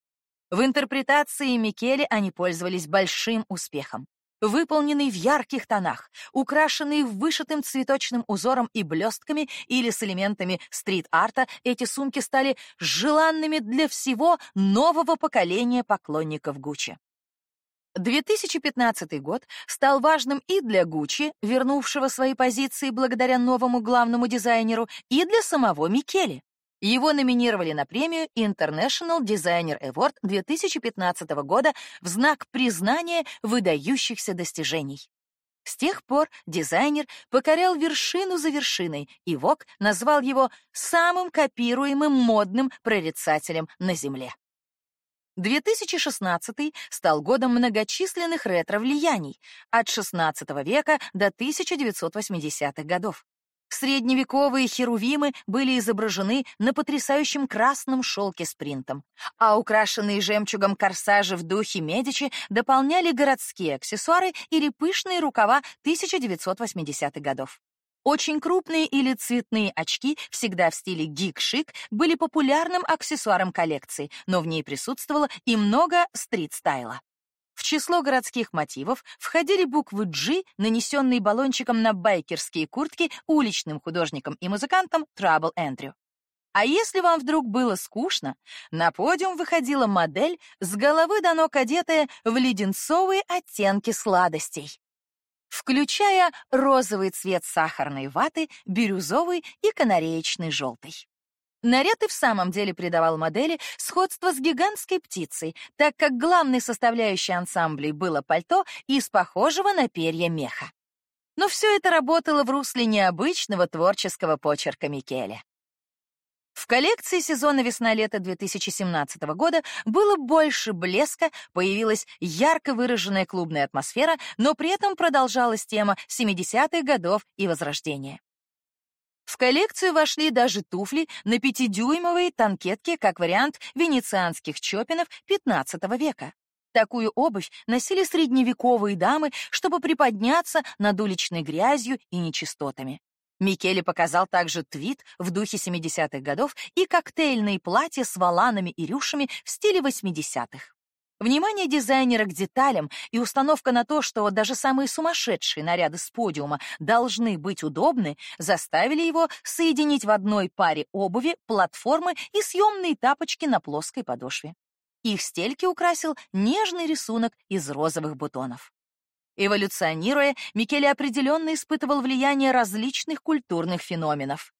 В интерпретации Микеле они пользовались большим успехом выполненный в ярких тонах, украшенный вышитым цветочным узором и блестками или с элементами стрит-арта, эти сумки стали желанными для всего нового поколения поклонников Гуччи. 2015 год стал важным и для Гуччи, вернувшего свои позиции благодаря новому главному дизайнеру, и для самого Микеле. Его номинировали на премию International Designer Award 2015 года в знак признания выдающихся достижений. С тех пор дизайнер покорял вершину за вершиной, и Вок назвал его самым копируемым модным прорицателем на Земле. 2016 стал годом многочисленных ретро-влияний от XVI века до 1980-х годов. Средневековые херувимы были изображены на потрясающем красном шелке с принтом, а украшенные жемчугом корсажи в духе Медичи дополняли городские аксессуары или пышные рукава 1980-х годов. Очень крупные или цветные очки, всегда в стиле гик-шик, были популярным аксессуаром коллекции, но в ней присутствовало и много стрит-стайла. В число городских мотивов входили буквы G, нанесенные баллончиком на байкерские куртки уличным художником и музыкантом Trouble Эндрю. А если вам вдруг было скучно, на подиум выходила модель с головы до ног одетая в леденцовые оттенки сладостей, включая розовый цвет сахарной ваты, бирюзовый и канареечный желтый. Наряд и в самом деле придавал модели сходство с гигантской птицей, так как главной составляющей ансамблей было пальто из похожего на перья меха. Но все это работало в русле необычного творческого почерка Микеле. В коллекции сезона весна-лето 2017 года было больше блеска, появилась ярко выраженная клубная атмосфера, но при этом продолжалась тема 70-х годов и Возрождения. В коллекцию вошли даже туфли на пятидюймовые танкетки как вариант венецианских чопинов XV века. Такую обувь носили средневековые дамы, чтобы приподняться над уличной грязью и нечистотами. Микеле показал также твит в духе 70-х годов и коктейльные платья с воланами и рюшами в стиле 80-х. Внимание дизайнера к деталям и установка на то, что даже самые сумасшедшие наряды с подиума должны быть удобны, заставили его соединить в одной паре обуви платформы и съемные тапочки на плоской подошве. Их стельки украсил нежный рисунок из розовых бутонов. Эволюционируя, Микеле определенно испытывал влияние различных культурных феноменов.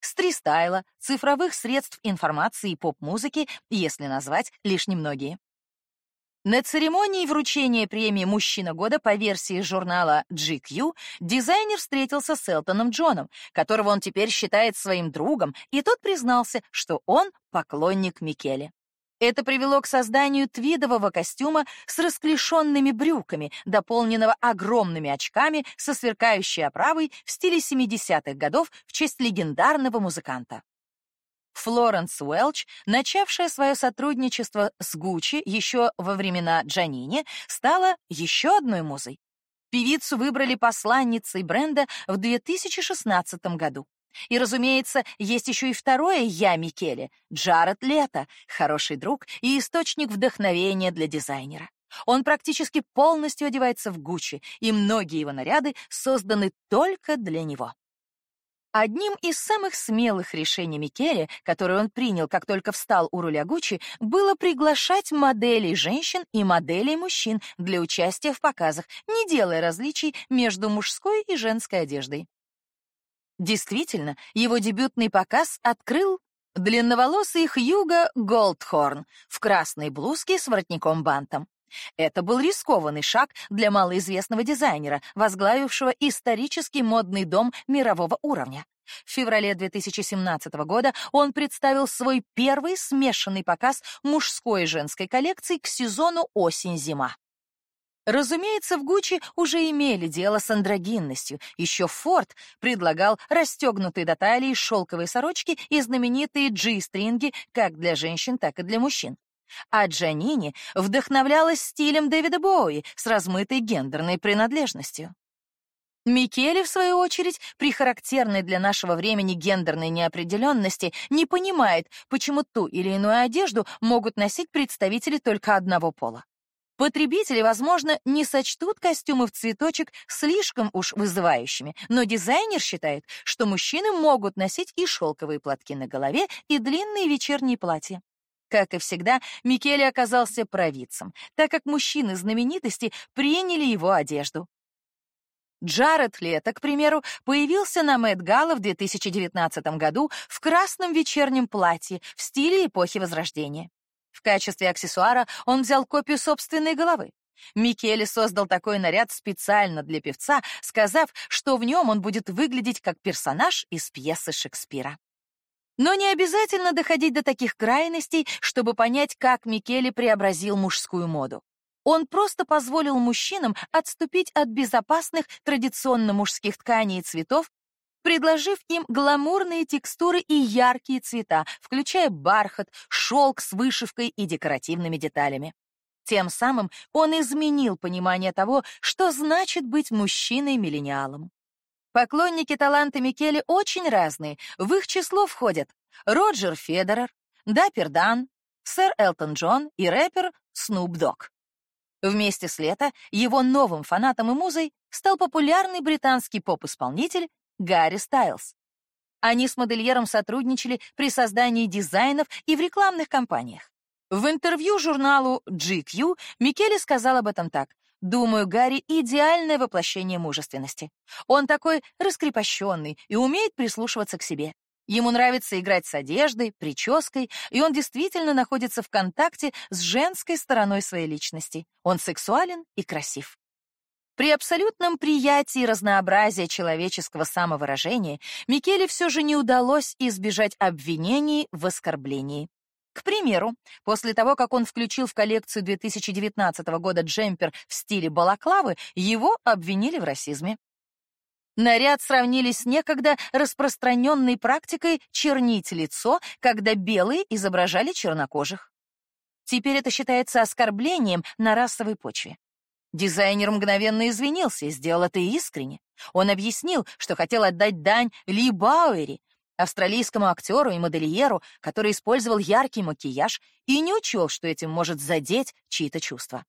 Стрistайла, цифровых средств информации и поп-музыки, если назвать лишь немногие. На церемонии вручения премии «Мужчина года» по версии журнала GQ дизайнер встретился с Элтоном Джоном, которого он теперь считает своим другом, и тот признался, что он поклонник Микеле. Это привело к созданию твидового костюма с расклешенными брюками, дополненного огромными очками со сверкающей оправой в стиле 70-х годов в честь легендарного музыканта. Флоренс Уэлч, начавшая свое сотрудничество с Гуччи еще во времена Джанини, стала еще одной музой. Певицу выбрали посланницей бренда в 2016 году. И, разумеется, есть еще и второе «Я» Микеле — Джаред Лето, хороший друг и источник вдохновения для дизайнера. Он практически полностью одевается в Гуччи, и многие его наряды созданы только для него. Одним из самых смелых решений Микеле, которое он принял, как только встал у руля Гуччи, было приглашать моделей женщин и моделей мужчин для участия в показах, не делая различий между мужской и женской одеждой. Действительно, его дебютный показ открыл длинноволосый Хьюго Голдхорн в красной блузке с воротником-бантом. Это был рискованный шаг для малоизвестного дизайнера, возглавившего исторический модный дом мирового уровня. В феврале 2017 года он представил свой первый смешанный показ мужской и женской коллекции к сезону осень-зима. Разумеется, в Гуччи уже имели дело с андрогинностью. Еще Форд предлагал расстегнутые до талии шелковые сорочки и знаменитые G-стринги как для женщин, так и для мужчин. А Джанини вдохновлялась стилем Дэвида Боуи с размытой гендерной принадлежностью. Микеле, в свою очередь, при характерной для нашего времени гендерной неопределенности, не понимает, почему ту или иную одежду могут носить представители только одного пола. Потребители, возможно, не сочтут костюмы в цветочек слишком уж вызывающими, но дизайнер считает, что мужчины могут носить и шелковые платки на голове, и длинные вечерние платья. Как и всегда, Микеле оказался провидцем, так как мужчины знаменитости приняли его одежду. Джаред Лето, к примеру, появился на Мэтт Гала в 2019 году в красном вечернем платье в стиле эпохи Возрождения. В качестве аксессуара он взял копию собственной головы. Микеле создал такой наряд специально для певца, сказав, что в нем он будет выглядеть как персонаж из пьесы Шекспира. Но не обязательно доходить до таких крайностей, чтобы понять, как Микеле преобразил мужскую моду. Он просто позволил мужчинам отступить от безопасных традиционно мужских тканей и цветов предложив им гламурные текстуры и яркие цвета, включая бархат, шелк с вышивкой и декоративными деталями. Тем самым он изменил понимание того, что значит быть мужчиной-миллениалом. Поклонники таланта Микеле очень разные. В их число входят Роджер Федерер, Даппер Дан, сэр Элтон Джон и рэпер Снуп Дог. Вместе с Лето его новым фанатом и музой стал популярный британский поп-исполнитель Гарри Стайлз. Они с модельером сотрудничали при создании дизайнов и в рекламных кампаниях. В интервью журналу GQ Микеле сказал об этом так. «Думаю, Гарри — идеальное воплощение мужественности. Он такой раскрепощенный и умеет прислушиваться к себе. Ему нравится играть с одеждой, прической, и он действительно находится в контакте с женской стороной своей личности. Он сексуален и красив. При абсолютном приятии разнообразия человеческого самовыражения Микеле все же не удалось избежать обвинений в оскорблении. К примеру, после того, как он включил в коллекцию 2019 года джемпер в стиле балаклавы, его обвинили в расизме. Наряд сравнили с некогда распространенной практикой чернить лицо, когда белые изображали чернокожих. Теперь это считается оскорблением на расовой почве. Дизайнер мгновенно извинился и сделал это искренне. Он объяснил, что хотел отдать дань Ли Бауэри, австралийскому актеру и модельеру, который использовал яркий макияж и не учел, что этим может задеть чьи-то чувства.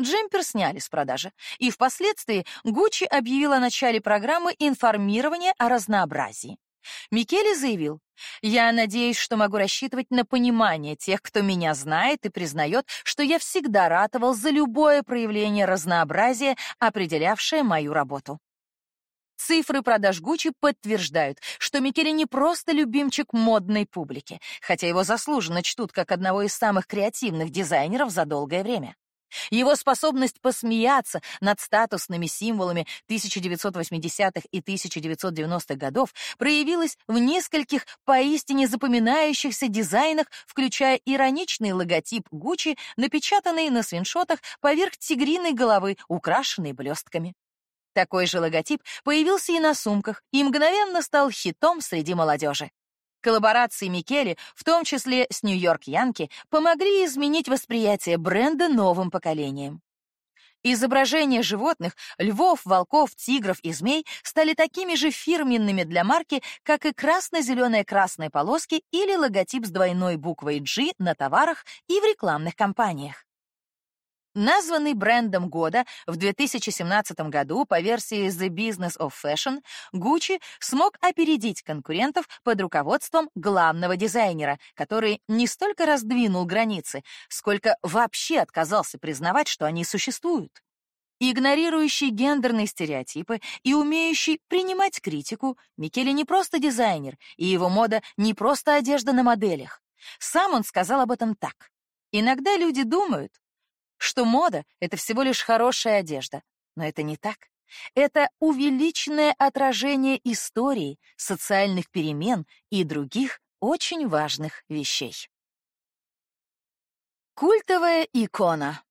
Джемпер сняли с продажи, и впоследствии Гуччи объявил о начале программы информирования о разнообразии. Микеле заявил, «Я надеюсь, что могу рассчитывать на понимание тех, кто меня знает и признает, что я всегда ратовал за любое проявление разнообразия, определявшее мою работу». Цифры продаж Гуччи подтверждают, что Микеле не просто любимчик модной публики, хотя его заслуженно чтут как одного из самых креативных дизайнеров за долгое время. Его способность посмеяться над статусными символами 1980-х и 1990-х годов проявилась в нескольких поистине запоминающихся дизайнах, включая ироничный логотип Гуччи, напечатанный на свиншотах поверх тигриной головы, украшенной блестками. Такой же логотип появился и на сумках, и мгновенно стал хитом среди молодежи. Коллаборации Микеле, в том числе с Нью-Йорк Янки, помогли изменить восприятие бренда новым поколением. Изображения животных, львов, волков, тигров и змей стали такими же фирменными для марки, как и красно-зеленые красные полоски или логотип с двойной буквой G на товарах и в рекламных кампаниях. Названный брендом года в 2017 году по версии The Business of Fashion, Gucci смог опередить конкурентов под руководством главного дизайнера, который не столько раздвинул границы, сколько вообще отказался признавать, что они существуют. Игнорирующий гендерные стереотипы и умеющий принимать критику, Микеле не просто дизайнер, и его мода не просто одежда на моделях. Сам он сказал об этом так. Иногда люди думают, что мода — это всего лишь хорошая одежда. Но это не так. Это увеличенное отражение истории, социальных перемен и других очень важных вещей. Культовая икона.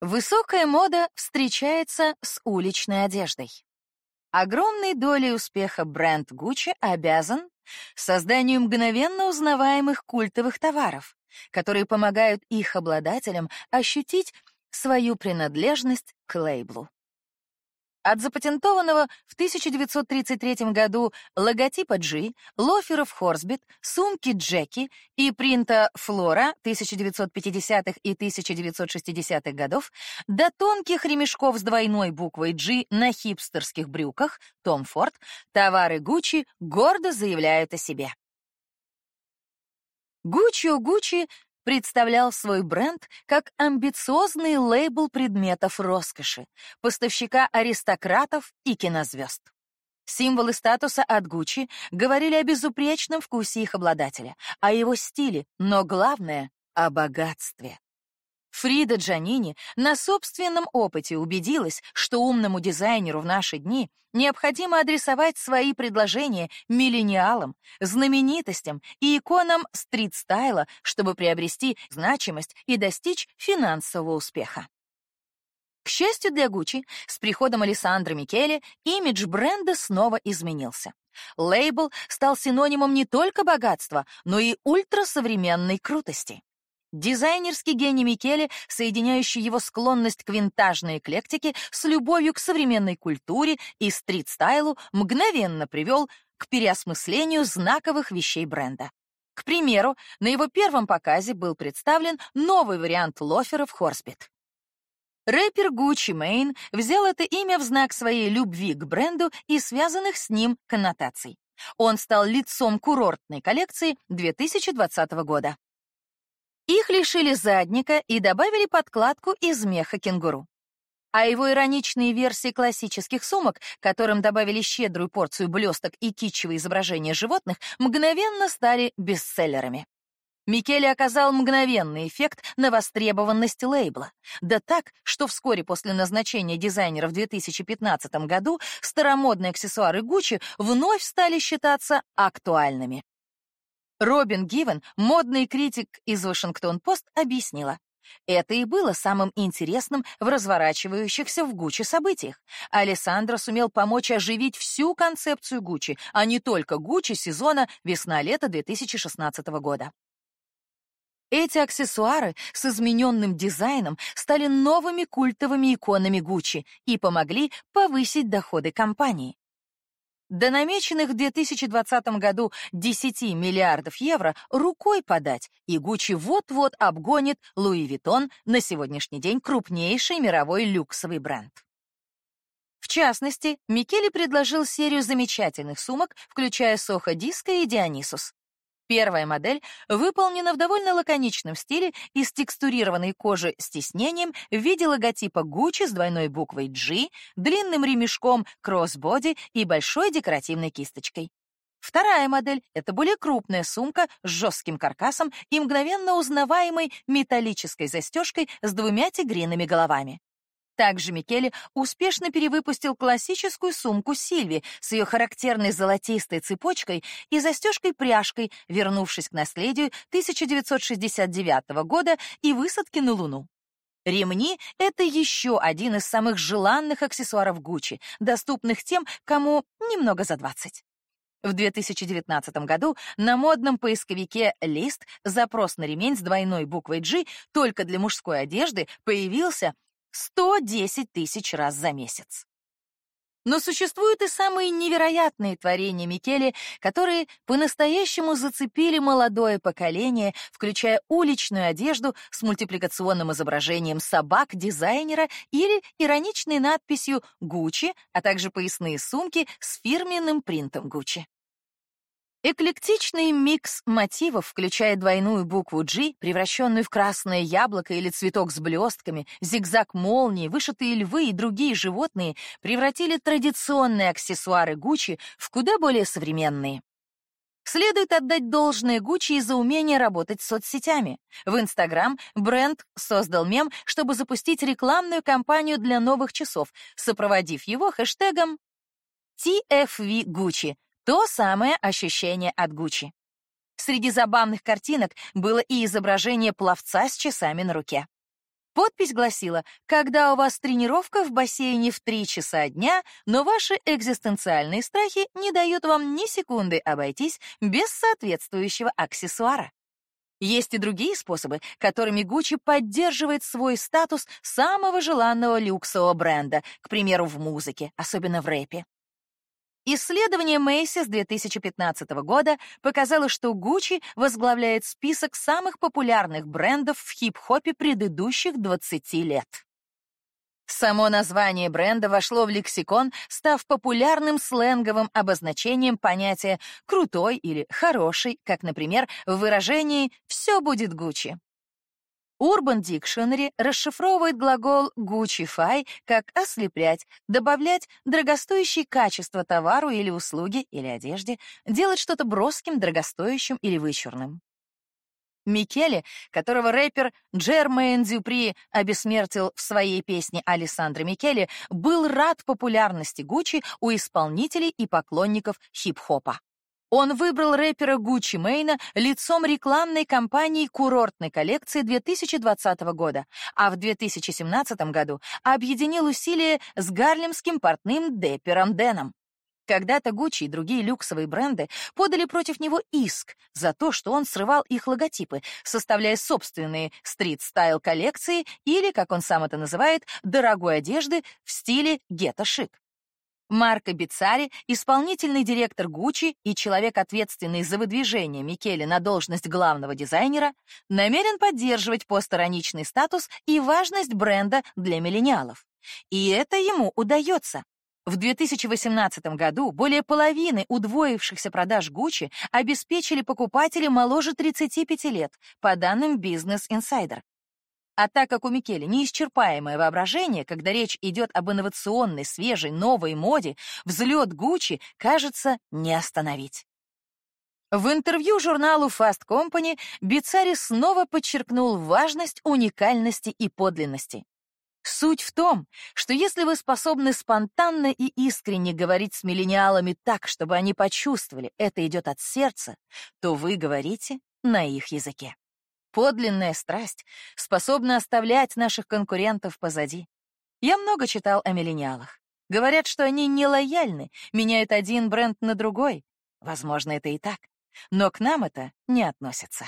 Высокая мода встречается с уличной одеждой. Огромной долей успеха бренд Gucci обязан созданию мгновенно узнаваемых культовых товаров, которые помогают их обладателям ощутить свою принадлежность к лейблу. От запатентованного в 1933 году логотипа G, лоферов Хорсбит, сумки Джеки и принта Флора 1950-х и 1960-х годов до тонких ремешков с двойной буквой G на хипстерских брюках Том Форд, товары Гуччи гордо заявляют о себе. Гуччо Гуччи представлял свой бренд как амбициозный лейбл предметов роскоши, поставщика аристократов и кинозвезд. Символы статуса от Гуччи говорили о безупречном вкусе их обладателя, о его стиле, но главное — о богатстве. Фрида Джанини на собственном опыте убедилась, что умному дизайнеру в наши дни необходимо адресовать свои предложения миллениалам, знаменитостям и иконам стрит-стайла, чтобы приобрести значимость и достичь финансового успеха. К счастью для Гуччи, с приходом Алессандро Микеле имидж бренда снова изменился. Лейбл стал синонимом не только богатства, но и ультрасовременной крутости. Дизайнерский гений Микеле, соединяющий его склонность к винтажной эклектике с любовью к современной культуре и стрит-стайлу, мгновенно привел к переосмыслению знаковых вещей бренда. К примеру, на его первом показе был представлен новый вариант лоферов Хорсбит. Рэпер Гуччи Мэйн взял это имя в знак своей любви к бренду и связанных с ним коннотаций. Он стал лицом курортной коллекции 2020 года. Их лишили задника и добавили подкладку из меха кенгуру. А его ироничные версии классических сумок, которым добавили щедрую порцию блесток и китчевые изображения животных, мгновенно стали бестселлерами. Микеле оказал мгновенный эффект на востребованность лейбла. Да так, что вскоре после назначения дизайнера в 2015 году старомодные аксессуары Гуччи вновь стали считаться актуальными. Робин Гивен, модный критик из Вашингтон-Пост, объяснила. Это и было самым интересным в разворачивающихся в Гуччи событиях. Алессандро сумел помочь оживить всю концепцию Гуччи, а не только Гуччи сезона весна-лето 2016 года. Эти аксессуары с измененным дизайном стали новыми культовыми иконами Гуччи и помогли повысить доходы компании. До намеченных в 2020 году 10 миллиардов евро рукой подать, и Гуччи вот-вот обгонит Louis Vuitton, на сегодняшний день крупнейший мировой люксовый бренд. В частности, Микеле предложил серию замечательных сумок, включая Soho Disco и Dionysus. Первая модель выполнена в довольно лаконичном стиле из текстурированной кожи с тиснением в виде логотипа Gucci с двойной буквой G, длинным ремешком кроссбоди и большой декоративной кисточкой. Вторая модель — это более крупная сумка с жестким каркасом и мгновенно узнаваемой металлической застежкой с двумя тигриными головами. Также Микеле успешно перевыпустил классическую сумку Сильви с ее характерной золотистой цепочкой и застежкой-пряжкой, вернувшись к наследию 1969 года и высадки на Луну. Ремни — это еще один из самых желанных аксессуаров Гуччи, доступных тем, кому немного за 20. В 2019 году на модном поисковике «Лист» запрос на ремень с двойной буквой G только для мужской одежды появился 110 тысяч раз за месяц. Но существуют и самые невероятные творения Микеле, которые по-настоящему зацепили молодое поколение, включая уличную одежду с мультипликационным изображением собак дизайнера или ироничной надписью «Гуччи», а также поясные сумки с фирменным принтом Гуччи. Эклектичный микс мотивов, включая двойную букву G, превращенную в красное яблоко или цветок с блестками, зигзаг молнии, вышитые львы и другие животные, превратили традиционные аксессуары Гуччи в куда более современные. Следует отдать должное Гуччи из-за умения работать с соцсетями. В Инстаграм бренд создал мем, чтобы запустить рекламную кампанию для новых часов, сопроводив его хэштегом TFV Gucci то самое ощущение от Гуччи. Среди забавных картинок было и изображение пловца с часами на руке. Подпись гласила «Когда у вас тренировка в бассейне в 3 часа дня, но ваши экзистенциальные страхи не дают вам ни секунды обойтись без соответствующего аксессуара». Есть и другие способы, которыми Гуччи поддерживает свой статус самого желанного люксового бренда, к примеру, в музыке, особенно в рэпе. Исследование Мэйсис 2015 года показало, что Gucci возглавляет список самых популярных брендов в хип-хопе предыдущих 20 лет. Само название бренда вошло в лексикон, став популярным сленговым обозначением понятия «крутой» или «хороший», как, например, в выражении «все будет Гуччи». Urban Dictionary расшифровывает глагол «guccify» как «ослеплять», «добавлять дорогостоящие качества товару или услуги или одежде», «делать что-то броским, дорогостоящим или вычурным». Микеле, которого рэпер Джермейн Дюпри обессмертил в своей песне Алессандро Микеле, был рад популярности Гуччи у исполнителей и поклонников хип-хопа. Он выбрал рэпера Гуччи Мэйна лицом рекламной кампании курортной коллекции 2020 года, а в 2017 году объединил усилия с гарлемским портным Деппером Дэном. Когда-то Гуччи и другие люксовые бренды подали против него иск за то, что он срывал их логотипы, составляя собственные стрит-стайл коллекции или, как он сам это называет, дорогой одежды в стиле гетто-шик. Марко Бицари, исполнительный директор Гуччи и человек, ответственный за выдвижение Микеле на должность главного дизайнера, намерен поддерживать постироничный статус и важность бренда для миллениалов. И это ему удается. В 2018 году более половины удвоившихся продаж Гуччи обеспечили покупатели моложе 35 лет, по данным Business Insider. А так как у Микеле неисчерпаемое воображение, когда речь идет об инновационной, свежей, новой моде, взлет Гуччи, кажется, не остановить. В интервью журналу Fast Company Бицари снова подчеркнул важность уникальности и подлинности. Суть в том, что если вы способны спонтанно и искренне говорить с миллениалами так, чтобы они почувствовали, это идет от сердца, то вы говорите на их языке. Подлинная страсть способна оставлять наших конкурентов позади. Я много читал о миллениалах. Говорят, что они нелояльны, меняют один бренд на другой. Возможно, это и так. Но к нам это не относится.